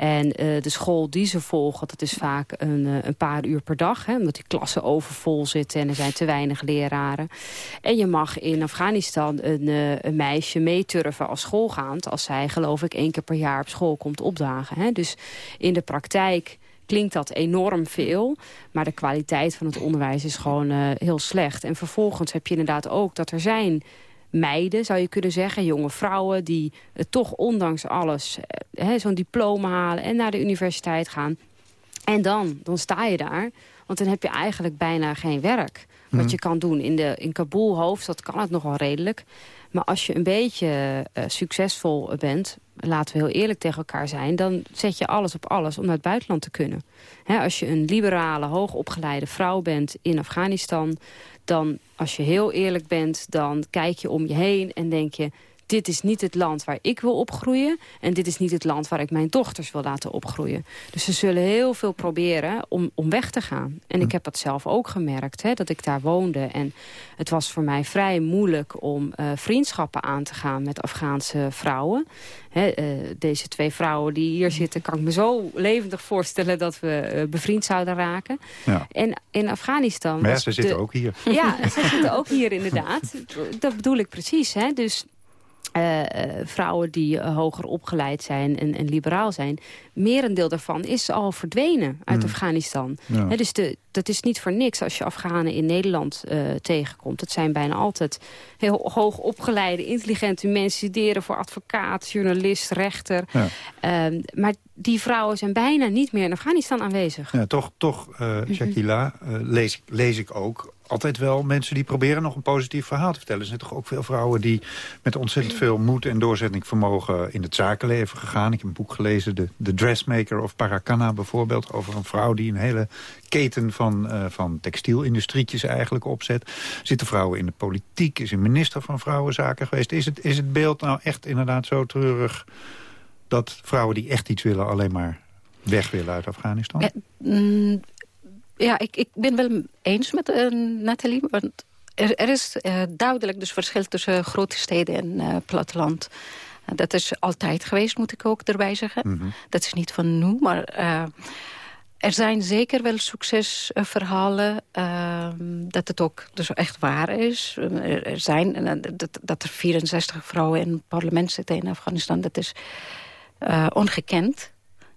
En uh, de school die ze volgen, dat is vaak een, uh, een paar uur per dag. Hè, omdat die klassen overvol zitten en er zijn te weinig leraren. En je mag in Afghanistan een, uh, een meisje meeturven als schoolgaand... als zij, geloof ik, één keer per jaar op school komt opdagen. Hè. Dus in de praktijk klinkt dat enorm veel. Maar de kwaliteit van het onderwijs is gewoon heel slecht. En vervolgens heb je inderdaad ook dat er zijn meiden, zou je kunnen zeggen. Jonge vrouwen die uh, toch ondanks alles uh, zo'n diploma halen... en naar de universiteit gaan. En dan, dan sta je daar. Want dan heb je eigenlijk bijna geen werk. Wat Mhm. je kan doen. In, de, in Kabul, hoofdstad, kan het nog wel redelijk. Maar als je een beetje uh, succesvol bent... laten we heel eerlijk tegen elkaar zijn... dan zet je alles op alles om naar het buitenland te kunnen. He, als je een liberale, hoogopgeleide vrouw bent in Afghanistan... dan, als je heel eerlijk bent, dan kijk je om je heen en denk je dit is niet het land waar ik wil opgroeien... en dit is niet het land waar ik mijn dochters wil laten opgroeien. Dus ze zullen heel veel proberen om, om weg te gaan. En ik heb dat zelf ook gemerkt, hè, dat ik daar woonde. En het was voor mij vrij moeilijk om uh, vriendschappen aan te gaan... met Afghaanse vrouwen. Hè, uh, deze twee vrouwen die hier zitten... kan ik me zo levendig voorstellen dat we uh, bevriend zouden raken. Ja. En in Afghanistan... Maar ja, ze zitten ook hier. Ja, <laughs> ze zitten ook hier inderdaad. Dat bedoel ik precies, hè. Dus... Uh, uh, vrouwen die uh, hoger opgeleid zijn en, en, liberaal zijn... merendeel daarvan is al verdwenen uit mm. Afghanistan. Ja. He, dus de, dat is niet voor niks als je Afghanen in Nederland tegenkomt. Het zijn bijna altijd heel hoog opgeleide, intelligente mensen... studeren voor advocaat, journalist, rechter. Ja. Ehm, maar die vrouwen zijn bijna niet meer in Afghanistan aanwezig. Ja, toch, toch Shakila, lees, lees ik ook altijd wel mensen die proberen nog een positief verhaal te vertellen. Er zijn toch ook veel vrouwen die met ontzettend veel moed en doorzettingsvermogen in het zakenleven gegaan. Ik heb een boek gelezen, de, The Dressmaker of Paracanna bijvoorbeeld, over een vrouw die een hele keten van, uh, van textielindustrietjes eigenlijk opzet. Zitten vrouwen in de politiek, is een minister van Vrouwenzaken geweest. Is het, is het beeld nou echt inderdaad zo treurig dat vrouwen die echt iets willen alleen maar weg willen uit Afghanistan? Ja, mm, ja, ik, ik ben wel eens met uh, Nathalie. Want er, er is uh, duidelijk dus verschil tussen grote steden en uh, platteland. dat is altijd geweest, moet ik ook erbij zeggen. Mm -hmm. Dat is niet van nu, maar er zijn zeker wel succesverhalen. dat het ook dus echt waar is. Er, er zijn, dat, dat er 64 vrouwen in het parlement zitten in Afghanistan, dat is ongekend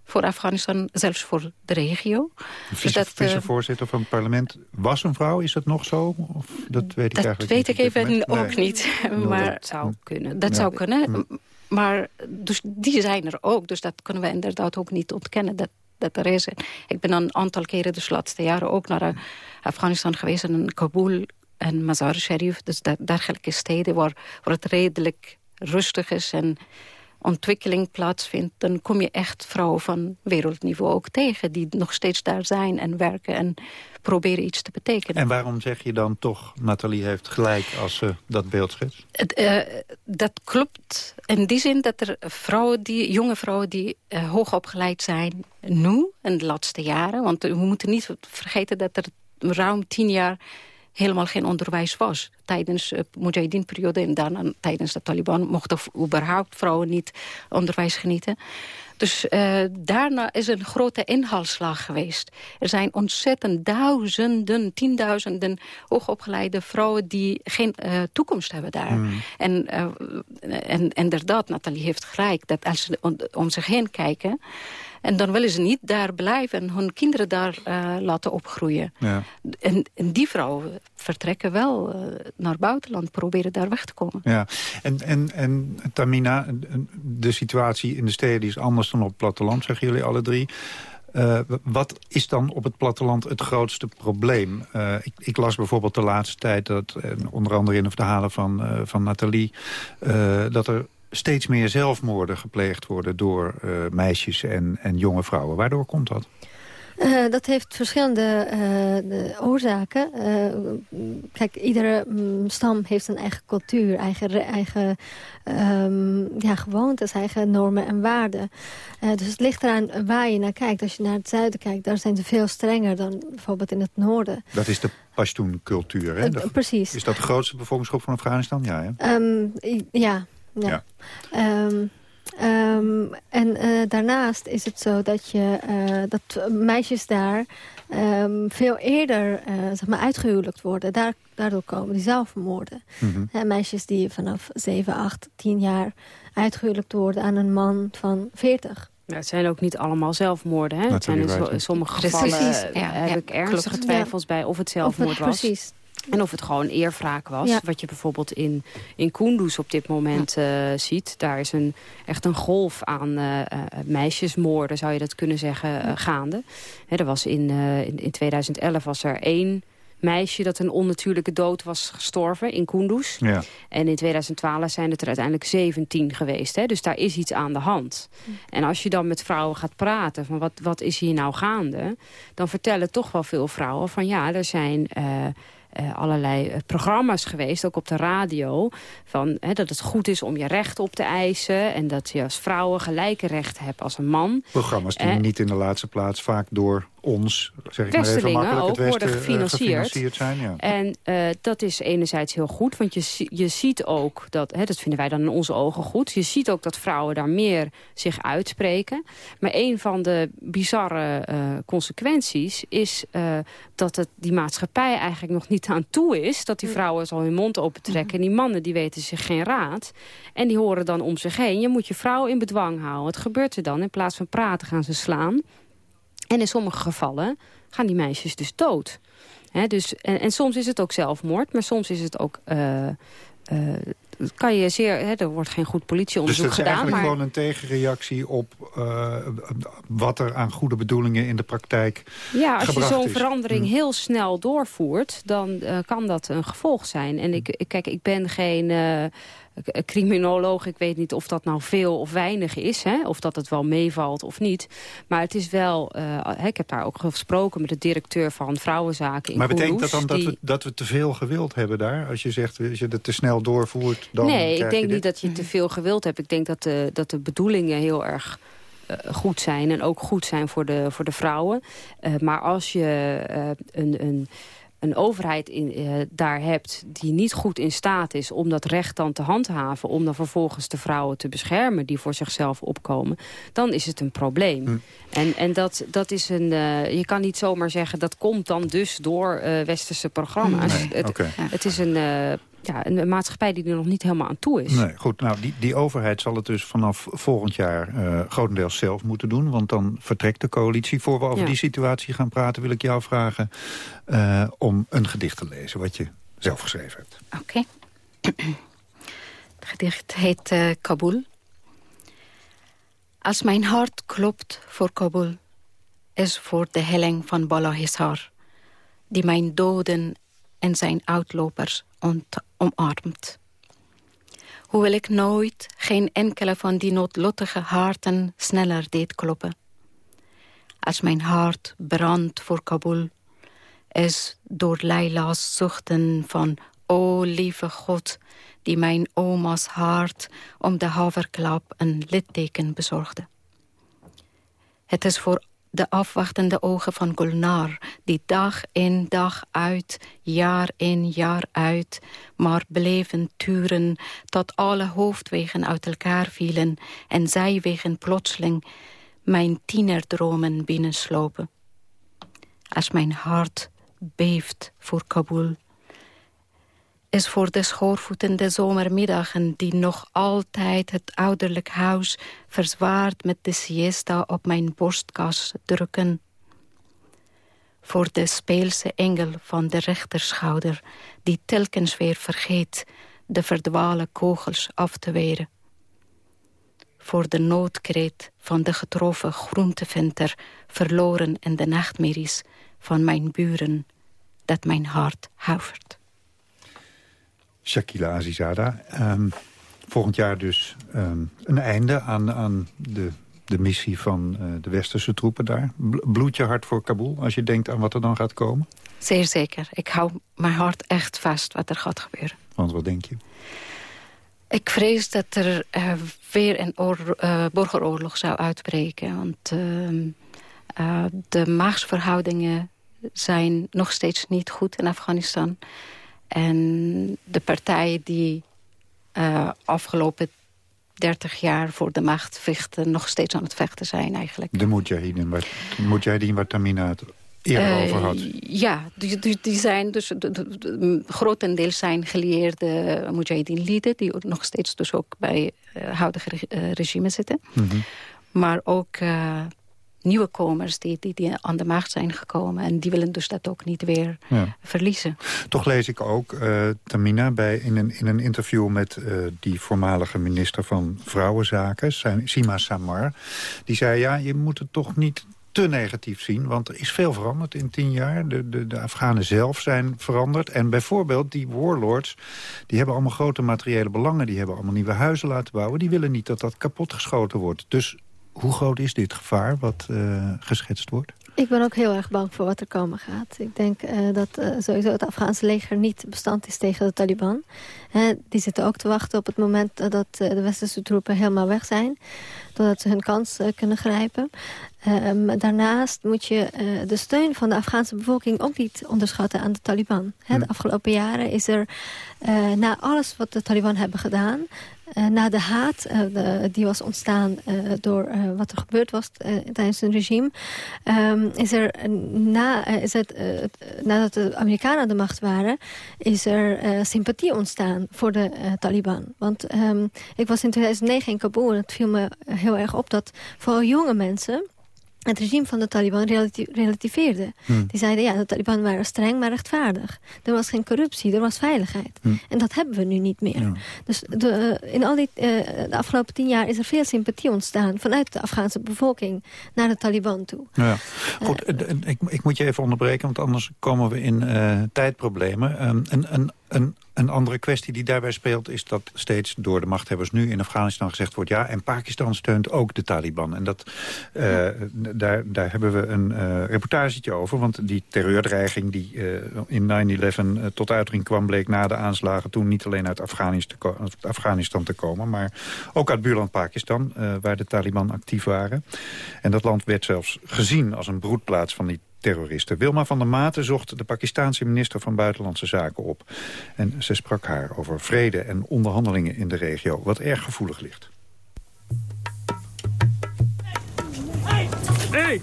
voor Afghanistan, zelfs voor de regio. De vice, dat, vicevoorzitter van het parlement was een vrouw, is dat nog zo? Of dat weet ik dat eigenlijk weet niet ik even ook nee. niet. maar dat zou kunnen. Dat ja. zou kunnen. Maar dus die zijn er ook, dus dat kunnen we inderdaad ook niet ontkennen. Dat, dat er is. Ik ben een aantal keren dus de laatste jaren ook naar Afghanistan geweest... in Kabul en Mazar-e-Sharif, dus dergelijke steden... Waar, waar het redelijk rustig is en ontwikkeling plaatsvindt... dan kom je echt vrouwen van wereldniveau ook tegen... die nog steeds daar zijn en werken en proberen iets te betekenen. En waarom zeg je dan toch, Nathalie heeft gelijk als ze dat beeld schetst? Uh, dat klopt in die zin dat er vrouwen die, jonge vrouwen die uh, hoog opgeleid zijn... nu, in de laatste jaren... want we moeten niet vergeten dat er ruim tien jaar helemaal geen onderwijs was. Tijdens de uh, Mujahideen-periode en daarna tijdens de Taliban... mochten überhaupt vrouwen niet onderwijs genieten. Dus uh, daarna is een grote inhaalslag geweest. Er zijn ontzettend duizenden, tienduizenden hoogopgeleide vrouwen... die geen uh, toekomst hebben daar. Mm. En, uh, en inderdaad, Nathalie heeft gelijk... dat als ze om, om zich heen kijken... En dan willen ze niet daar blijven en hun kinderen daar uh, laten opgroeien. Ja. En, en, die vrouwen vertrekken wel uh, naar buitenland, proberen daar weg te komen. Ja. En, en, en Tamina, de situatie in de steden is anders dan op het platteland, zeggen jullie alle drie. Uh, wat is dan op het platteland het grootste probleem? Uh, ik, ik, las bijvoorbeeld de laatste tijd, dat, onder andere in de verhalen van, uh, van Nathalie... dat er steeds meer zelfmoorden gepleegd worden door uh, meisjes en, en jonge vrouwen. Waardoor komt dat? Uh, dat heeft verschillende uh, de oorzaken. Uh, kijk, iedere um, stam heeft een eigen cultuur, eigen, eigen um, ja, gewoontes, eigen normen en waarden. dus het ligt eraan waar je naar kijkt. Als je naar het zuiden kijkt, daar zijn ze veel strenger dan bijvoorbeeld in het noorden. Dat is de Pashtun-cultuur, hè? De, precies. Is dat de grootste bevolkingsgroep van Afghanistan? Ja, hè? Um, ja. Ja. ja. Um, en uh, daarnaast is het zo dat, je, uh, dat meisjes daar um, veel eerder uh, zeg maar uitgehuwelijkt worden. Daar, daardoor komen die zelfmoorden. Mm -hmm. meisjes die vanaf 7, 8, 10 jaar uitgehuwelijkt worden aan een man van 40. Ja, het zijn ook niet allemaal zelfmoorden. Hè? Het zijn in sommige gevallen precies, ja, heb ja, ik ernstige twijfels bij of het zelfmoord of het, was. Precies. En of het gewoon eerwraak was. Ja. Wat je bijvoorbeeld in, in Kunduz op dit moment uh, ziet. Daar is een, echt een golf aan uh, meisjesmoorden, zou je dat kunnen zeggen, gaande. er was in, in, in 2011 was er één meisje dat een onnatuurlijke dood was gestorven in Kunduz. Ja. En in 2012 zijn het er uiteindelijk 17 geweest. Hè? Dus daar is iets aan de hand. En als je dan met vrouwen gaat praten van wat, wat is hier nou gaande... dan vertellen toch wel veel vrouwen van ja, er zijn... Uh, uh, allerlei uh, programma's geweest, ook op de radio... Van, hè, dat het goed is om je recht op te eisen... en dat je als vrouwen gelijke rechten hebt als een man. Programma's die niet in de laatste plaats vaak door ons, zeg ik maar even makkelijk, ook het Westen, worden gefinancierd. gefinancierd zijn. Ja. En uh, dat is enerzijds heel goed, want je, je ziet ook, dat, hè, dat vinden wij dan in onze ogen goed... je ziet ook dat vrouwen daar meer zich uitspreken. Maar een van de bizarre uh, consequenties is uh, dat het, die maatschappij eigenlijk nog niet aan toe is... dat die vrouwen zo hun mond opentrekken. En die mannen die weten zich geen raad. En die horen dan om zich heen, je moet je vrouw in bedwang houden. Wat gebeurt er dan? In plaats van praten gaan ze slaan... En in sommige gevallen gaan die meisjes dus dood. dus, en, en, soms is het ook zelfmoord, maar soms is het ook... Uh, uh, kan je zeer, er wordt geen goed politieonderzoek gedaan. Dus het is eigenlijk gewoon een tegenreactie op uh, wat er aan goede bedoelingen in de praktijk Ja, als je zo'n verandering hm. heel snel doorvoert, dan kan dat een gevolg zijn. En ik, kijk, ik ben geen criminoloog. Ik weet niet of dat nou veel of weinig is. Hè? Of dat het wel meevalt of niet. Maar het is wel... Uh, ik heb daar ook gesproken met de directeur van vrouwenzaken in Maar betekent dat dan dat, we, dat we te veel gewild hebben daar? Als je zegt, als je het te snel doorvoert, dan Nee, ik denk niet dat je te veel gewild hebt. Ik denk dat de, dat de bedoelingen heel erg... Uh, goed zijn en ook goed zijn voor de, voor de vrouwen. Uh, maar als je een... een een overheid in, uh, daar hebt die niet goed in staat is om dat recht dan te handhaven... om dan vervolgens de vrouwen te beschermen die voor zichzelf opkomen... dan is het een probleem. Hm. En, en dat, dat is een... Uh, je kan niet zomaar zeggen dat komt dan dus door uh, westerse programma's. Nee, het, okay. het, is een ja, een maatschappij die er nog niet helemaal aan toe is. Nee, goed. Nou, die, die overheid zal het dus vanaf volgend jaar uh, grotendeels zelf moeten doen. Want dan vertrekt de coalitie. Voor we over ja. die situatie gaan praten, wil ik jou vragen uh, om een gedicht te lezen. Wat je zelf geschreven hebt. Oké. Okay. Het gedicht heet uh, Kabul. Als mijn hart klopt voor Kabul, is voor de helling van Balahissar, die mijn doden en zijn uitlopers omarmt. Hoewel ik nooit geen enkele van die noodlottige harten sneller deed kloppen. Als mijn hart brandt voor Kabul, is door Leila's zuchten van O lieve God, die mijn oma's hart om de haverklap een litteken bezorgde. Het is voor de afwachtende ogen van Gulnar... die dag in dag uit, jaar in jaar uit... maar bleven turen tot alle hoofdwegen uit elkaar vielen... en zijwegen plotseling mijn tienerdromen binnenslopen. Als mijn hart beeft voor Kabul is voor de schoorvoetende zomermiddagen... die nog altijd het ouderlijk huis verzwaard met de siesta op mijn borstkas drukken. Voor de speelse engel van de rechterschouder... die telkens weer vergeet de verdwalen kogels af te weren. Voor de noodkreet van de getroffen groenteventer... verloren in de nachtmerries van mijn buren... dat mijn hart huivert. Shakila Azizada. Um, volgend jaar dus um, een einde aan, aan de de missie van uh, de westerse troepen daar. Bloed je hart voor Kabul als je denkt aan wat er dan gaat komen? Zeer zeker. Ik hou mijn hart echt vast wat er gaat gebeuren. Want wat denk je? Ik vrees dat er uh, weer een uh, burgeroorlog zou uitbreken. Want uh, de machtsverhoudingen zijn nog steeds niet goed in Afghanistan. En de partijen die afgelopen 30 jaar voor de macht vechten... nog steeds aan het vechten zijn eigenlijk. De Mujahideen, waar, Mujahideen waar Tamina het eerder over had. Ja, die, die, die zijn dus de, de, de, grotendeels zijn geleerde Mujahideen-lieden... die nog steeds dus ook bij het uh, huidige regime zitten. Mm -hmm. Maar ook uh, nieuwe komers die, die, die, aan de macht zijn gekomen. En die willen dus dat ook niet weer ja. verliezen. Toch lees ik ook, uh, Tamina, bij, in, een, in een interview met uh, die voormalige minister van Vrouwenzaken, Sima Samar. Die zei, ja, je moet het toch niet te negatief zien. Want er is veel veranderd in tien jaar. De, de, de Afghanen zelf zijn veranderd. En bijvoorbeeld die warlords, die hebben allemaal grote materiële belangen. Die hebben allemaal nieuwe huizen laten bouwen. Die willen niet dat dat kapotgeschoten wordt. Dus hoe groot is dit gevaar wat uh, geschetst wordt? Ik ben ook heel erg bang voor wat er komen gaat. Ik denk uh, dat uh, sowieso het Afghaanse leger niet bestand is tegen de Taliban. He, die zitten ook te wachten op het moment dat uh, de westerse troepen helemaal weg zijn. Totdat ze hun kans kunnen grijpen. Um, daarnaast moet je de steun van de Afghaanse bevolking ook niet onderschatten aan de Taliban. He, de afgelopen jaren is er, na alles wat de Taliban hebben gedaan... Uh, na de haat de, die was ontstaan uh, door wat er gebeurd was tijdens hun regime... Um, is er na, is het, nadat de Amerikanen de macht waren... is er sympathie ontstaan voor de Taliban. Want um, ik was in 2009 in Kabul en het viel me heel erg op... dat vooral jonge mensen het regime van de Taliban relati relativeerde. Hmm. Die zeiden, ja, de Taliban waren streng, maar rechtvaardig. Er was geen corruptie, er was veiligheid. Hmm. En dat hebben we nu niet meer. Ja. Dus de, uh, in al die, uh, de afgelopen tien jaar is er veel sympathie ontstaan... vanuit de Afghaanse bevolking naar de Taliban toe. Ja. Goed, uh, ik, ik, moet je even onderbreken, want anders komen we in tijdproblemen. Um, een, een, een een andere kwestie die daarbij speelt is dat steeds door de machthebbers nu in Afghanistan gezegd wordt... ja, en Pakistan steunt ook de Taliban. En dat, uh, daar, daar hebben we een uh, reportagetje over. Want die terreurdreiging die uh, in 9-11 tot uitdrukking kwam... bleek na de aanslagen toen niet alleen uit Afghanistan, Afghanistan te komen... maar ook uit buurland Pakistan, waar de Taliban actief waren. En dat land werd zelfs gezien als een broedplaats van die terroristen. Wilma van der Maten zocht de Pakistaanse minister van Buitenlandse Zaken op. En ze sprak haar over vrede en onderhandelingen in de regio, wat erg gevoelig ligt. Hey!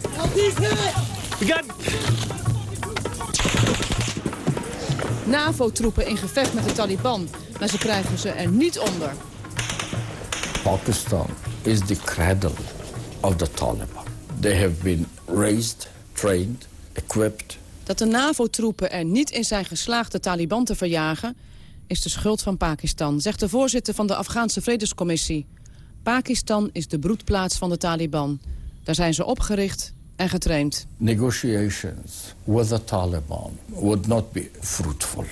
NAVO-troepen in gevecht met de Taliban, maar ze krijgen ze er niet onder. Pakistan is the cradle of the Taliban. They have been raised, trained equipped. Dat de NAVO-troepen er niet in zijn geslaagd de Taliban te verjagen... is de schuld van Pakistan, zegt de voorzitter van de Afghaanse Vredescommissie. Pakistan is de broedplaats van de Taliban. Daar zijn ze opgericht en getraind. Negotiations with the Taliban would not be fruitful.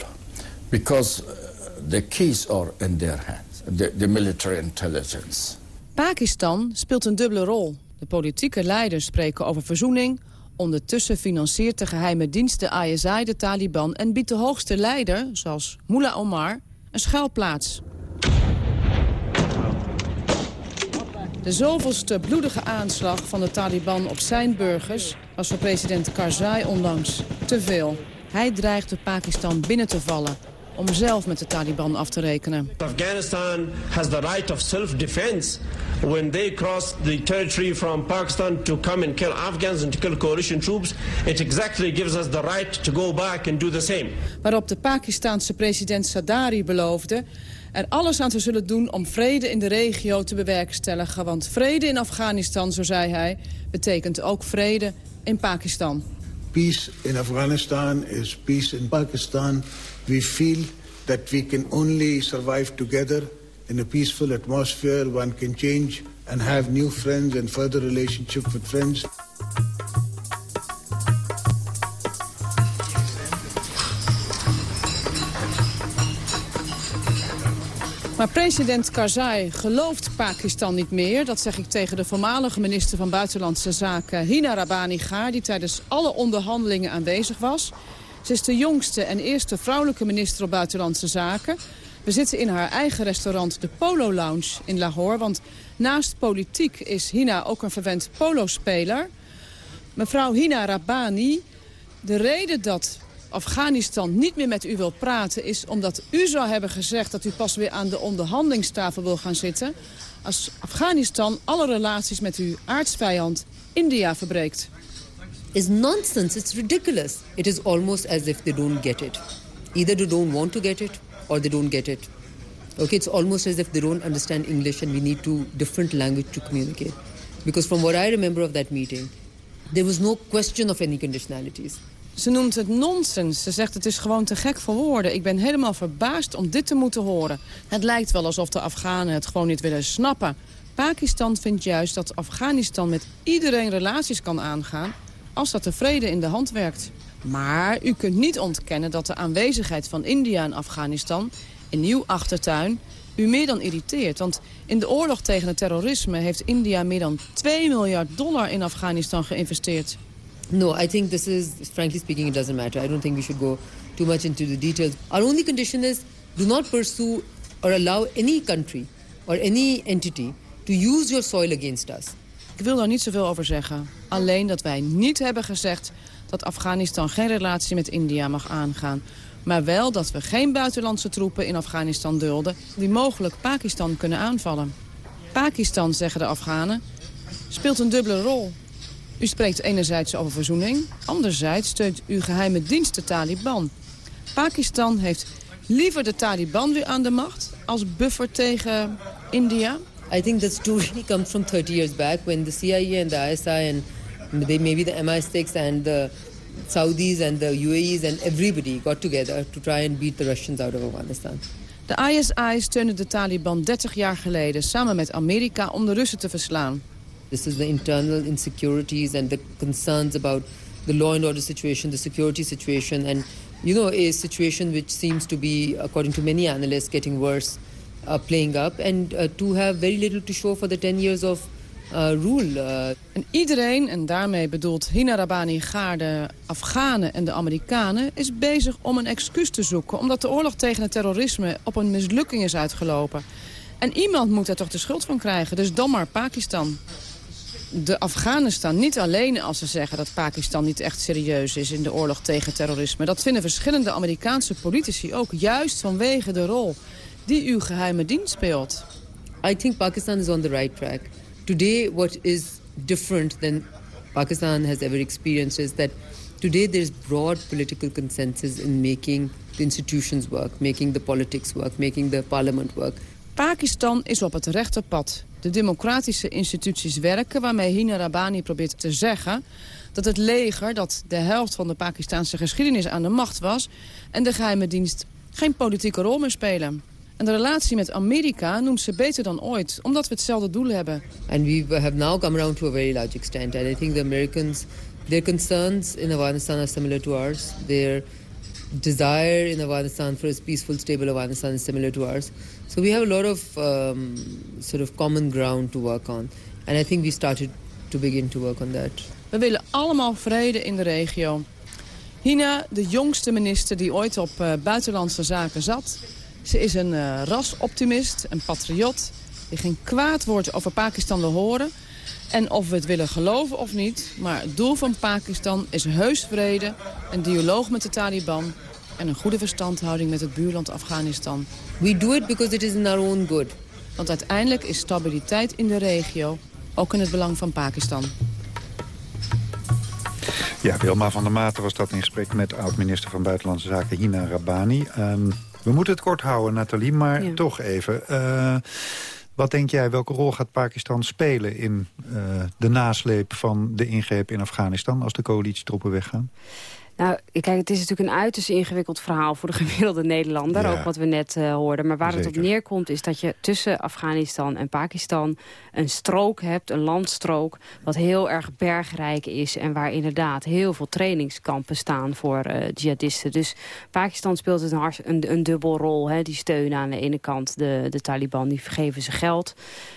Because uh, the keys are in their hands, the, the military intelligence. Pakistan speelt een dubbele rol. De politieke leiders spreken over verzoening Ondertussen financiert de geheime dienst de ISI de Taliban... en biedt de hoogste leider, zoals Mullah Omar, een schuilplaats. De zoveelste bloedige aanslag van de Taliban op zijn burgers... was voor president Karzai onlangs te veel. Hij dreigde Pakistan binnen te vallen om zelf met de Taliban af te rekenen. Afghanistan has the right of self-defense when they cross the territory from Pakistan to come and kill Afghans and to kill coalition troops. It exactly gives us the right to go back and do the same. Waarop de Pakistanse president Sadari beloofde er alles aan te zullen doen om vrede in de regio te bewerkstelligen. Want vrede in Afghanistan, zo zei hij, betekent ook vrede in Pakistan. Peace in Afghanistan is peace in Pakistan. We feel that we can only survive together in a peaceful atmosphere. One can change and have new friends and further relationship with friends. Maar president Karzai gelooft Pakistan niet meer. Dat zeg ik tegen de voormalige minister van Buitenlandse Zaken... Hina Rabani Gaar, die tijdens alle onderhandelingen aanwezig was. Ze is de jongste en eerste vrouwelijke minister op Buitenlandse Zaken. We zitten in haar eigen restaurant, de Polo Lounge in Lahore. Want naast politiek is Hina ook een verwend polospeler. Mevrouw Hina Rabani, de reden dat Afghanistan niet meer met u wil praten... is omdat u zou hebben gezegd dat u pas weer aan de onderhandelingstafel wil gaan zitten... als Afghanistan alle relaties met uw aardsvijand India verbreekt. Is nonsense, it's ridiculous. It is almost as if they don't get it. Either they don't want to get it or they don't get it. Okay, it's almost as if they don't understand English and we need to different language to communicate. Because from what I remember of that meeting, there was no question of any conditionalities. Ze noemt het nonsens. Ze zegt het is gewoon te gek voor woorden. Ik ben helemaal verbaasd om dit te moeten horen. Het lijkt wel alsof de Afghanen het gewoon niet willen snappen. Pakistan vindt juist dat Afghanistan met iedereen relaties kan aangaan... als dat de vrede in de hand werkt. Maar u kunt niet ontkennen dat de aanwezigheid van India in Afghanistan... in nieuw achtertuin u meer dan irriteert. Want in de oorlog tegen het terrorisme heeft India meer dan 2 miljard dollar in Afghanistan geïnvesteerd. No, I think this is, frankly speaking, it doesn't matter. I don't think we should go too much into the details. Our only condition is do not pursue or allow any country or any entity to use your soil against us. Ik wil daar niet zoveel over zeggen. Alleen dat wij niet hebben gezegd dat Afghanistan geen relatie met India mag aangaan. Maar wel dat we geen buitenlandse troepen in Afghanistan dulden... die mogelijk Pakistan kunnen aanvallen. Pakistan, zeggen de Afghanen, speelt een dubbele rol. U spreekt enerzijds over verzoening, anderzijds steunt uw geheime dienst de Taliban. Pakistan heeft liever de Taliban weer aan de macht als buffer tegen India? I think that story comes from 30 years back when the CIA and the ISI and they, maybe the MI6 and the Saudis and the UAEs and everybody got together to try and beat the Russians out of Afghanistan. De ISI steunde de Taliban 30 jaar geleden samen met Amerika om de Russen te verslaan. This is the internal insecurities and the concerns about the law and order situation, the security situation, and you know a situation which seems to be, according to many analysts, getting worse, uh, playing up, and uh, to have very little to show for the 10 years of uh, rule. Uh. En iedereen, en daarmee bedoelt Hina Rabani Gaar, de Afghanen en de Amerikanen... is bezig om een excuus te zoeken... omdat de oorlog tegen het terrorisme op een mislukking is uitgelopen. En iemand moet er toch de schuld van krijgen, dus dan maar Pakistan de Afghanen staan niet alleen als ze zeggen dat Pakistan niet echt serieus is in de oorlog tegen terrorisme. Dat vinden verschillende Amerikaanse politici ook, juist vanwege de rol die uw geheime dienst speelt. I think Pakistan is on the right track. Today what is different than Pakistan has ever experienced is that today there's broad political consensus in making the institutions work, making the politics work, making the parliament work. Pakistan is op het rechte pad de democratische instituties werken... waarmee Hina Rabani probeert te zeggen dat het leger... dat de helft van de Pakistanse geschiedenis aan de macht was... en de geheime dienst geen politieke rol meer spelen. En de relatie met Amerika noemt ze beter dan ooit, omdat we hetzelfde doel hebben. And we have now come around to a very large extent. And I think the Americans, their concerns in Afghanistan are similar to ours. Desire in Afghanistan for a peaceful, stable Afghanistan is similar to ours. So we have a lot of um, sort of common ground to work on. And I think we started to begin to work on that. We willen allemaal vrede in de regio. Hina, de jongste minister die ooit op uh, buitenlandse zaken zat. Ze is een uh, rasoptimist, een patriot... die geen kwaad woord over Pakistan wil horen... En of we het willen geloven of niet, maar het doel van Pakistan is heus vrede, een dialoog met de Taliban en een goede verstandhouding met het buurland Afghanistan. We do it because it is in our own good. Want uiteindelijk is stabiliteit in de regio ook in het belang van Pakistan. Ja, Wilma van der Maten was dat in gesprek met oud-minister van Buitenlandse Zaken Hina Rabani. Um, we moeten het kort houden, Nathalie, maar toch even. Uh, wat denk jij, welke rol gaat Pakistan spelen in uh, de nasleep van de ingreep in Afghanistan... als de coalitietroepen weggaan? Nou, kijk, het is natuurlijk een uiterst ingewikkeld verhaal voor de gemiddelde Nederlander. Ja. Ook wat we net uh, hoorden. Maar waar het op neerkomt is dat je tussen Afghanistan en Pakistan... een strook hebt, een landstrook, wat heel erg bergrijk is... en waar inderdaad heel veel trainingskampen staan voor uh, jihadisten. Dus Pakistan speelt een, hars- een, een dubbel rol. Hè. Die steunen aan de ene kant de, de Taliban, die geven ze geld.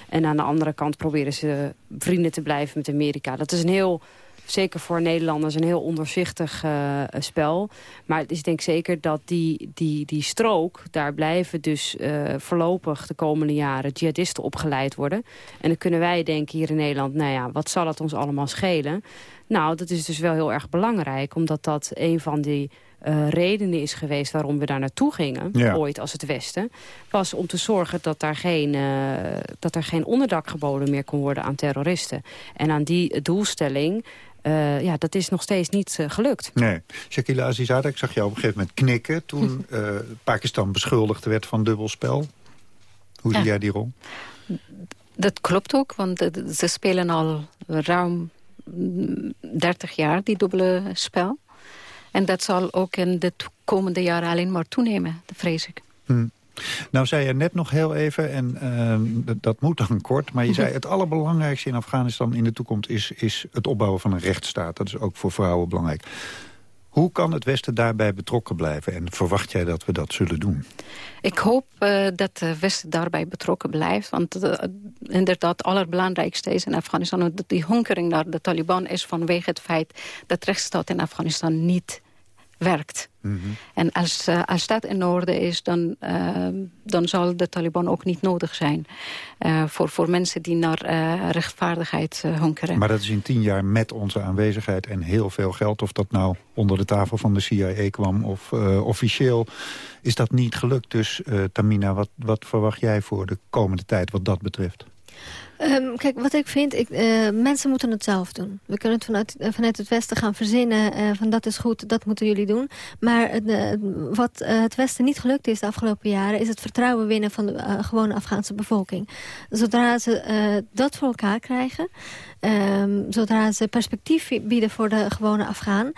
En aan de andere kant proberen ze vrienden te blijven met Amerika. Dat is een heel zeker voor Nederlanders een heel onderzichtig uh, spel. Maar het is denk ik zeker dat die, die, die strook, daar blijven dus uh, voorlopig de komende jaren jihadisten opgeleid worden. En dan kunnen wij denken hier in Nederland, nou ja, wat zal het ons allemaal schelen? Nou, dat is dus wel heel erg belangrijk, omdat dat een van die uh, redenen is geweest waarom we daar naartoe gingen, Ja. ooit als het Westen, was om te zorgen dat daar, geen, uh, dat er geen onderdak geboden meer kon worden aan terroristen. En aan die doelstelling, uh, ja, dat is nog steeds niet uh, gelukt. Nee. Shakila Azizada, ik zag jou op een gegeven moment knikken... toen uh, Pakistan beschuldigd werd van dubbelspel. Hoe zie Ja. jij die rol? Dat klopt ook, want eh, ze spelen al ruim mm, 30 jaar, die dubbele spel. En dat zal ook in de komende jaren alleen maar toenemen, vrees ik. Hm. Nou zei je net nog heel even, en uh, dat, moet dan kort... maar je <laughs> zei het allerbelangrijkste in Afghanistan in de toekomst... Is, is het opbouwen van een rechtsstaat. Dat is ook voor vrouwen belangrijk. Hoe kan het Westen daarbij betrokken blijven? En verwacht jij dat we dat zullen doen? Ik hoop uh, dat de Westen daarbij betrokken blijft. Want uh, inderdaad, het allerbelangrijkste is in Afghanistan... dat die honkering naar de Taliban is vanwege het feit... dat rechtsstaat in Afghanistan niet werkt. Mhm. Mm -hmm. En als, uh, als dat in orde is, dan, uh, dan zal de Taliban ook niet nodig zijn. Uh, voor, voor mensen die naar rechtvaardigheid honkeren. Maar dat is in tien jaar met onze aanwezigheid en heel veel geld. Of dat nou onder de tafel van de CIA kwam of officieel is dat niet gelukt. Dus Tamina, wat, wat verwacht jij voor de komende tijd wat dat betreft? Um, kijk, wat ik vind, ik, uh, mensen moeten het zelf doen. We kunnen het vanuit, uh, vanuit het Westen gaan verzinnen uh, van dat is goed, dat moeten jullie doen. Maar wat het Westen niet gelukt is de afgelopen jaren... is het vertrouwen winnen van de gewone Afghaanse bevolking. Zodra ze dat voor elkaar krijgen... Um, zodra ze perspectief bieden voor de gewone Afghaan...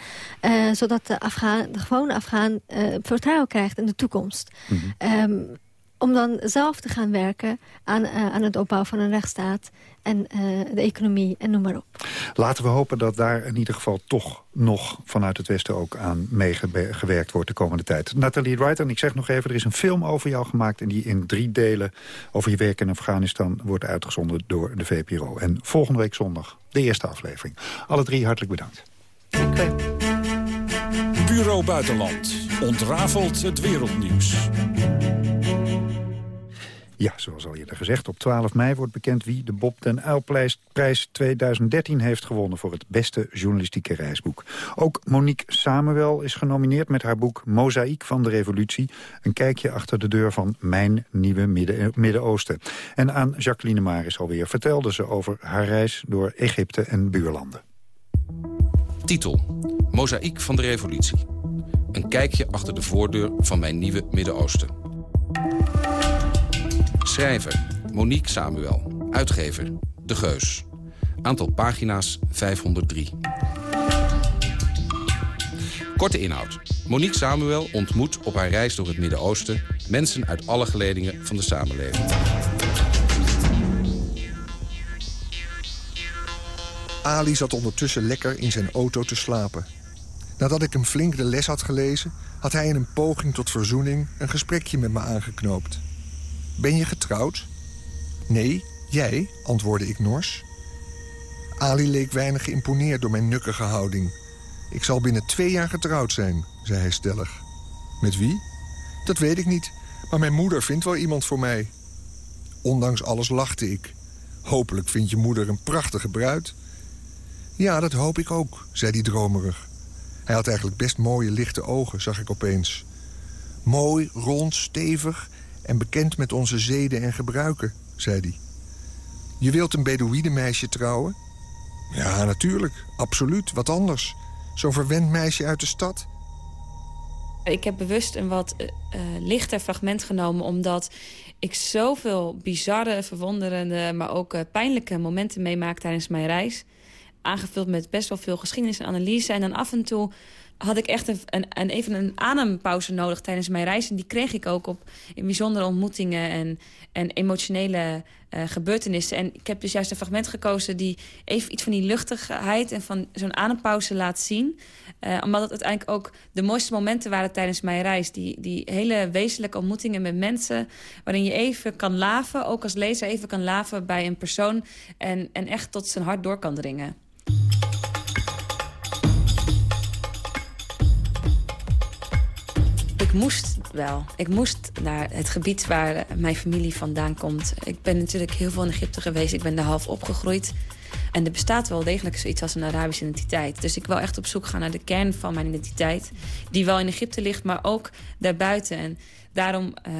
zodat de, Afghaan, de gewone Afghaan vertrouwen krijgt in de toekomst... Mm -hmm. um, om dan zelf te gaan werken aan, uh, aan het opbouwen van een rechtsstaat... en uh, de economie en noem maar op. Laten we hopen dat daar in ieder geval toch nog vanuit het Westen ook aan meegewerkt wordt de komende tijd. Nathalie Wright, en ik zeg nog even, er is een film over jou gemaakt... en die in drie delen over je werk in Afghanistan wordt uitgezonden door de VPRO. En volgende week zondag de eerste aflevering. Alle drie hartelijk bedankt. Dank u. Bureau Buitenland ontrafelt het wereldnieuws. Ja, zoals al eerder gezegd, op 12 mei wordt bekend wie de Bob den Uylprijs 2013 heeft gewonnen voor het beste journalistieke reisboek. Ook Monique Samuel is genomineerd met haar boek Mozaïek van de Revolutie. Een kijkje achter de deur van mijn nieuwe Midden-Oosten. En aan Jacqueline Maris alweer vertelde ze over haar reis door Egypte en buurlanden. Titel, Mozaïek van de Revolutie. Een kijkje achter de voordeur van mijn nieuwe Midden-Oosten. Schrijver, Monique Samuel. Uitgever, De Geus. Aantal pagina's, 503. Korte inhoud. Monique Samuel ontmoet op haar reis door het Midden-Oosten... mensen uit alle geledingen van de samenleving. Ali zat ondertussen lekker in zijn auto te slapen. Nadat ik hem flink de les had gelezen... had hij in een poging tot verzoening een gesprekje met me aangeknoopt. Ben je getrouwd? Nee, jij, antwoordde ik nors. Ali leek weinig geïmponeerd door mijn nukkige houding. Ik zal binnen twee jaar getrouwd zijn, zei hij stellig. Met wie? Dat weet ik niet, maar mijn moeder vindt wel iemand voor mij. Ondanks alles lachte ik. Hopelijk vindt je moeder een prachtige bruid. Ja, dat hoop ik ook, zei hij dromerig. Hij had eigenlijk best mooie lichte ogen, zag ik opeens. Mooi, rond, stevig en bekend met onze zeden en gebruiken, zei hij. Je wilt een Bedouïnemeisje trouwen? Ja, natuurlijk. Absoluut. Wat anders. Zo'n verwend meisje uit de stad? Ik heb bewust een wat uh, lichter fragment genomen... omdat ik zoveel bizarre, verwonderende... maar ook uh, pijnlijke momenten meemaak tijdens mijn reis. Aangevuld met best wel veel geschiedenis en analyse. En dan af en toe had ik echt een, een, even een adempauze nodig tijdens mijn reis. En die kreeg ik ook op in bijzondere ontmoetingen en, en emotionele uh, gebeurtenissen. En ik heb dus juist een fragment gekozen die even iets van die luchtigheid en van zo'n adempauze laat zien. Uh, omdat het uiteindelijk ook de mooiste momenten waren tijdens mijn reis. Die, die hele wezenlijke ontmoetingen met mensen waarin je even kan laven, ook als lezer even kan laven bij een persoon en, en echt tot zijn hart door kan dringen. Moest wel. Ik moest naar het gebied waar mijn familie vandaan komt. Ik ben natuurlijk heel veel in Egypte geweest. Ik ben daar half opgegroeid. En er bestaat wel degelijk zoiets als een Arabische identiteit. Dus ik wil echt op zoek gaan naar de kern van mijn identiteit. Die wel in Egypte ligt, maar ook daarbuiten. En daarom uh,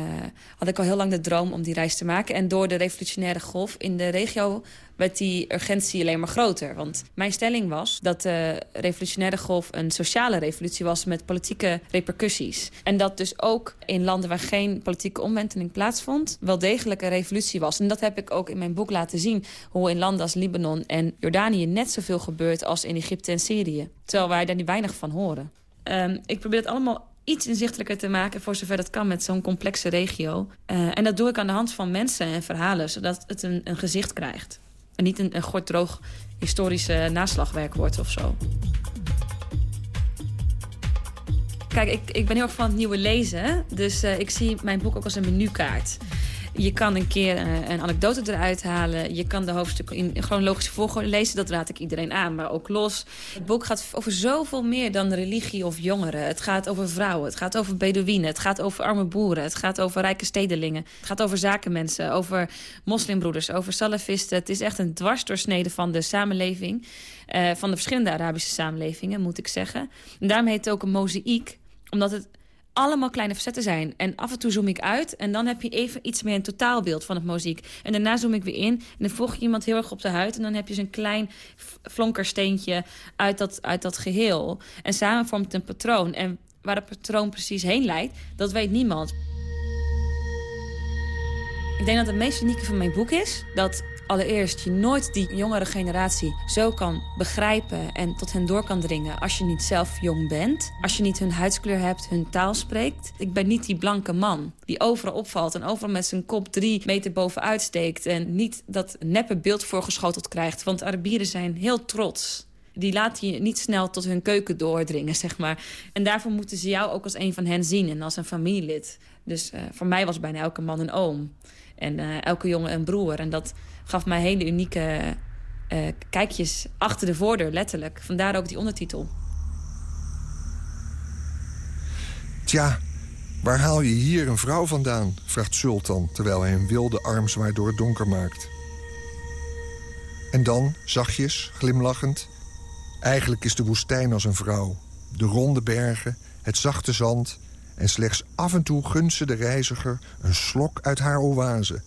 had ik al heel lang de droom om die reis te maken. En door de revolutionaire golf in de regio werd die urgentie alleen maar groter. Want mijn stelling was dat de revolutionaire golf een sociale revolutie was met politieke repercussies. En dat dus ook in landen waar geen politieke omwenteling plaatsvond, wel degelijk een revolutie was. En dat heb ik ook in mijn boek laten zien. Hoe in landen als Libanon en Jordanië net zoveel gebeurt als in Egypte en Syrië. Terwijl wij daar niet weinig van horen. Um, ik probeer het allemaal iets inzichtelijker te maken... voor zover dat kan met zo'n complexe regio. Uh, en dat doe ik aan de hand van mensen en verhalen... zodat het een, een gezicht krijgt. En niet een, een gorddroog historische naslagwerk wordt of zo. Kijk, ik, ik ben heel erg van het nieuwe lezen. Dus uh, ik zie mijn boek ook als een menukaart. Je kan een keer uh, een anekdote eruit halen. Je kan de hoofdstukken in chronologische volgorde lezen. Dat raad ik iedereen aan, maar ook los. Het boek gaat over zoveel meer dan religie of jongeren. Het gaat over vrouwen, het gaat over Bedouinen... het gaat over arme boeren, het gaat over rijke stedelingen... het gaat over zakenmensen, over moslimbroeders, over salafisten. Het is echt een dwarsdoorsnede van de samenleving... Uh, van de verschillende Arabische samenlevingen, moet ik zeggen. En daarom heet het ook een mozaïek, omdat het allemaal kleine facetten zijn. En af en toe zoom ik uit en dan heb je even iets meer een totaalbeeld van het muziek. En daarna zoom ik weer in en dan volg je iemand heel erg op de huid... en dan heb je zo'n klein flonkersteentje uit dat, uit dat geheel. En samen vormt een patroon. En waar het patroon precies heen leidt, dat weet niemand. Ik denk dat het meest unieke van mijn boek is... dat allereerst je nooit die jongere generatie zo kan begrijpen en tot hen door kan dringen als je niet zelf jong bent. Als je niet hun huidskleur hebt, hun taal spreekt. Ik ben niet die blanke man die overal opvalt en overal met zijn kop drie meter bovenuit steekt en niet dat neppe beeld voorgeschoteld krijgt. Want Arabieren zijn heel trots die laten je niet snel tot hun keuken doordringen, zeg maar. En daarvoor moeten ze jou ook als een van hen zien en als een familielid. Dus uh, voor mij was bijna elke man een oom. En uh, elke jongen een broer. En dat gaf mij hele unieke uh, kijkjes achter de voordeur, letterlijk. Vandaar ook die ondertitel. Tja, waar haal je hier een vrouw vandaan? vraagt Sultan, terwijl hij een wilde armzwaai door het donker maakt. En dan, zachtjes, glimlachend... Eigenlijk is de woestijn als een vrouw. De ronde bergen, het zachte zand... en slechts af en toe gunst ze de reiziger een slok uit haar oase...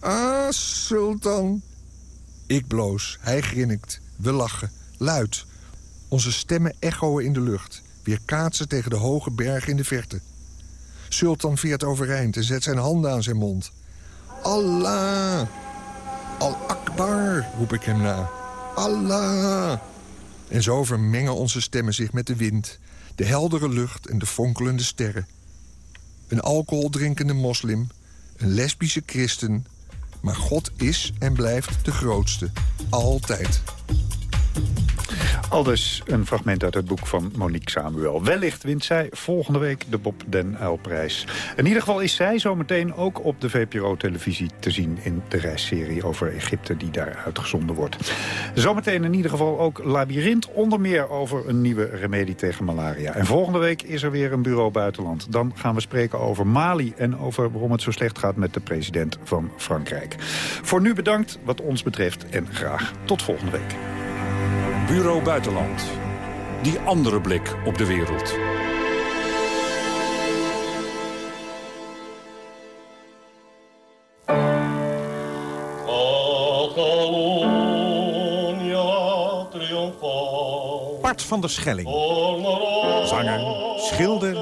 Ah, Sultan. Ik bloos, hij grinnikt. We lachen, luid. Onze stemmen echoen in de lucht. Weer kaatsen tegen de hoge bergen in de verte. Sultan veert overeind en zet zijn handen aan zijn mond. Allah! Al-Akbar, roep ik hem na. Allah! En zo vermengen onze stemmen zich met de wind... de heldere lucht en de fonkelende sterren. Een alcoholdrinkende moslim, een lesbische christen... Maar God is en blijft de grootste. Altijd. Aldus een fragment uit het boek van Monique Samuel. Wellicht wint zij volgende week de Bob den Uylprijs. In ieder geval is zij zometeen ook op de VPRO-televisie te zien... in de reisserie over Egypte die daar uitgezonden wordt. Zometeen in ieder geval ook Labyrinth. Onder meer over een nieuwe remedie tegen malaria. En volgende week is er weer een bureau buitenland. Dan gaan we spreken over Mali en over waarom het zo slecht gaat... met de president van Frankrijk. Voor nu bedankt wat ons betreft en graag tot volgende week. Bureau Buitenland. Die andere blik op de wereld. Bart van der Schelling. Zanger, schilder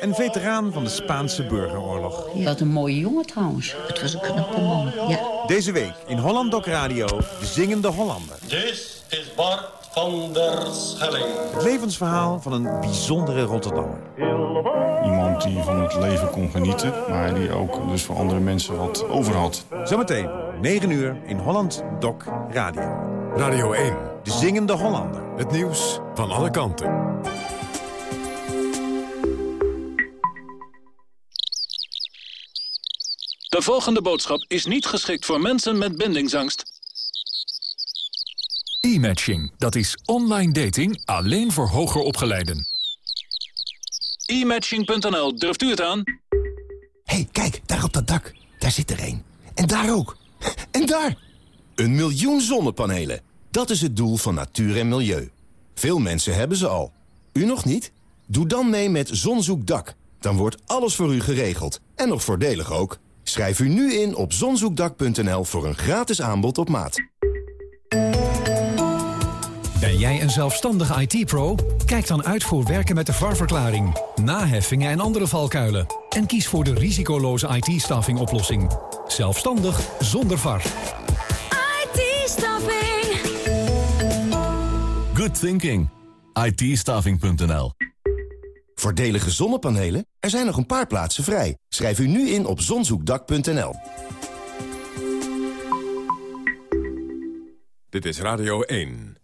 en veteraan van de Spaanse burgeroorlog. Je had een mooie jongen trouwens. Het was een knappe man, ja. Deze week in Holland Doc Radio, de zingende Hollander. Dit is Bart van der Schelling. Het levensverhaal van een bijzondere Rotterdammer. Iemand die van het leven kon genieten, maar die ook dus voor andere mensen wat over had. Zometeen, 9 uur, in Holland Doc Radio. Radio 1. De Zingende Hollander. Het nieuws van alle kanten. De volgende boodschap is niet geschikt voor mensen met bindingsangst. E-matching, dat is online dating alleen voor hoger opgeleiden. E-matching.nl, durft u het aan? hey, kijk, daar op dat dak. Daar zit er één. En daar ook. <laughs> En daar! Een miljoen zonnepanelen. Dat is het doel van natuur en milieu. Veel mensen hebben ze al. U nog niet? Doe dan mee met Zonzoekdak. Dan wordt alles voor u geregeld. En nog voordelig ook. Schrijf u nu in op zonzoekdak.nl voor een gratis aanbod op maat. Ben jij een zelfstandige IT-pro? Kijk dan uit voor werken met de VAR-verklaring, naheffingen en andere valkuilen. En kies voor de risicoloze IT-staffing oplossing. Zelfstandig zonder VAR. IT-staffing. Good thinking. it Voordelige zonnepanelen? Er zijn nog een paar plaatsen vrij. Schrijf u nu in op zonzoekdak.nl. Dit is Radio 1.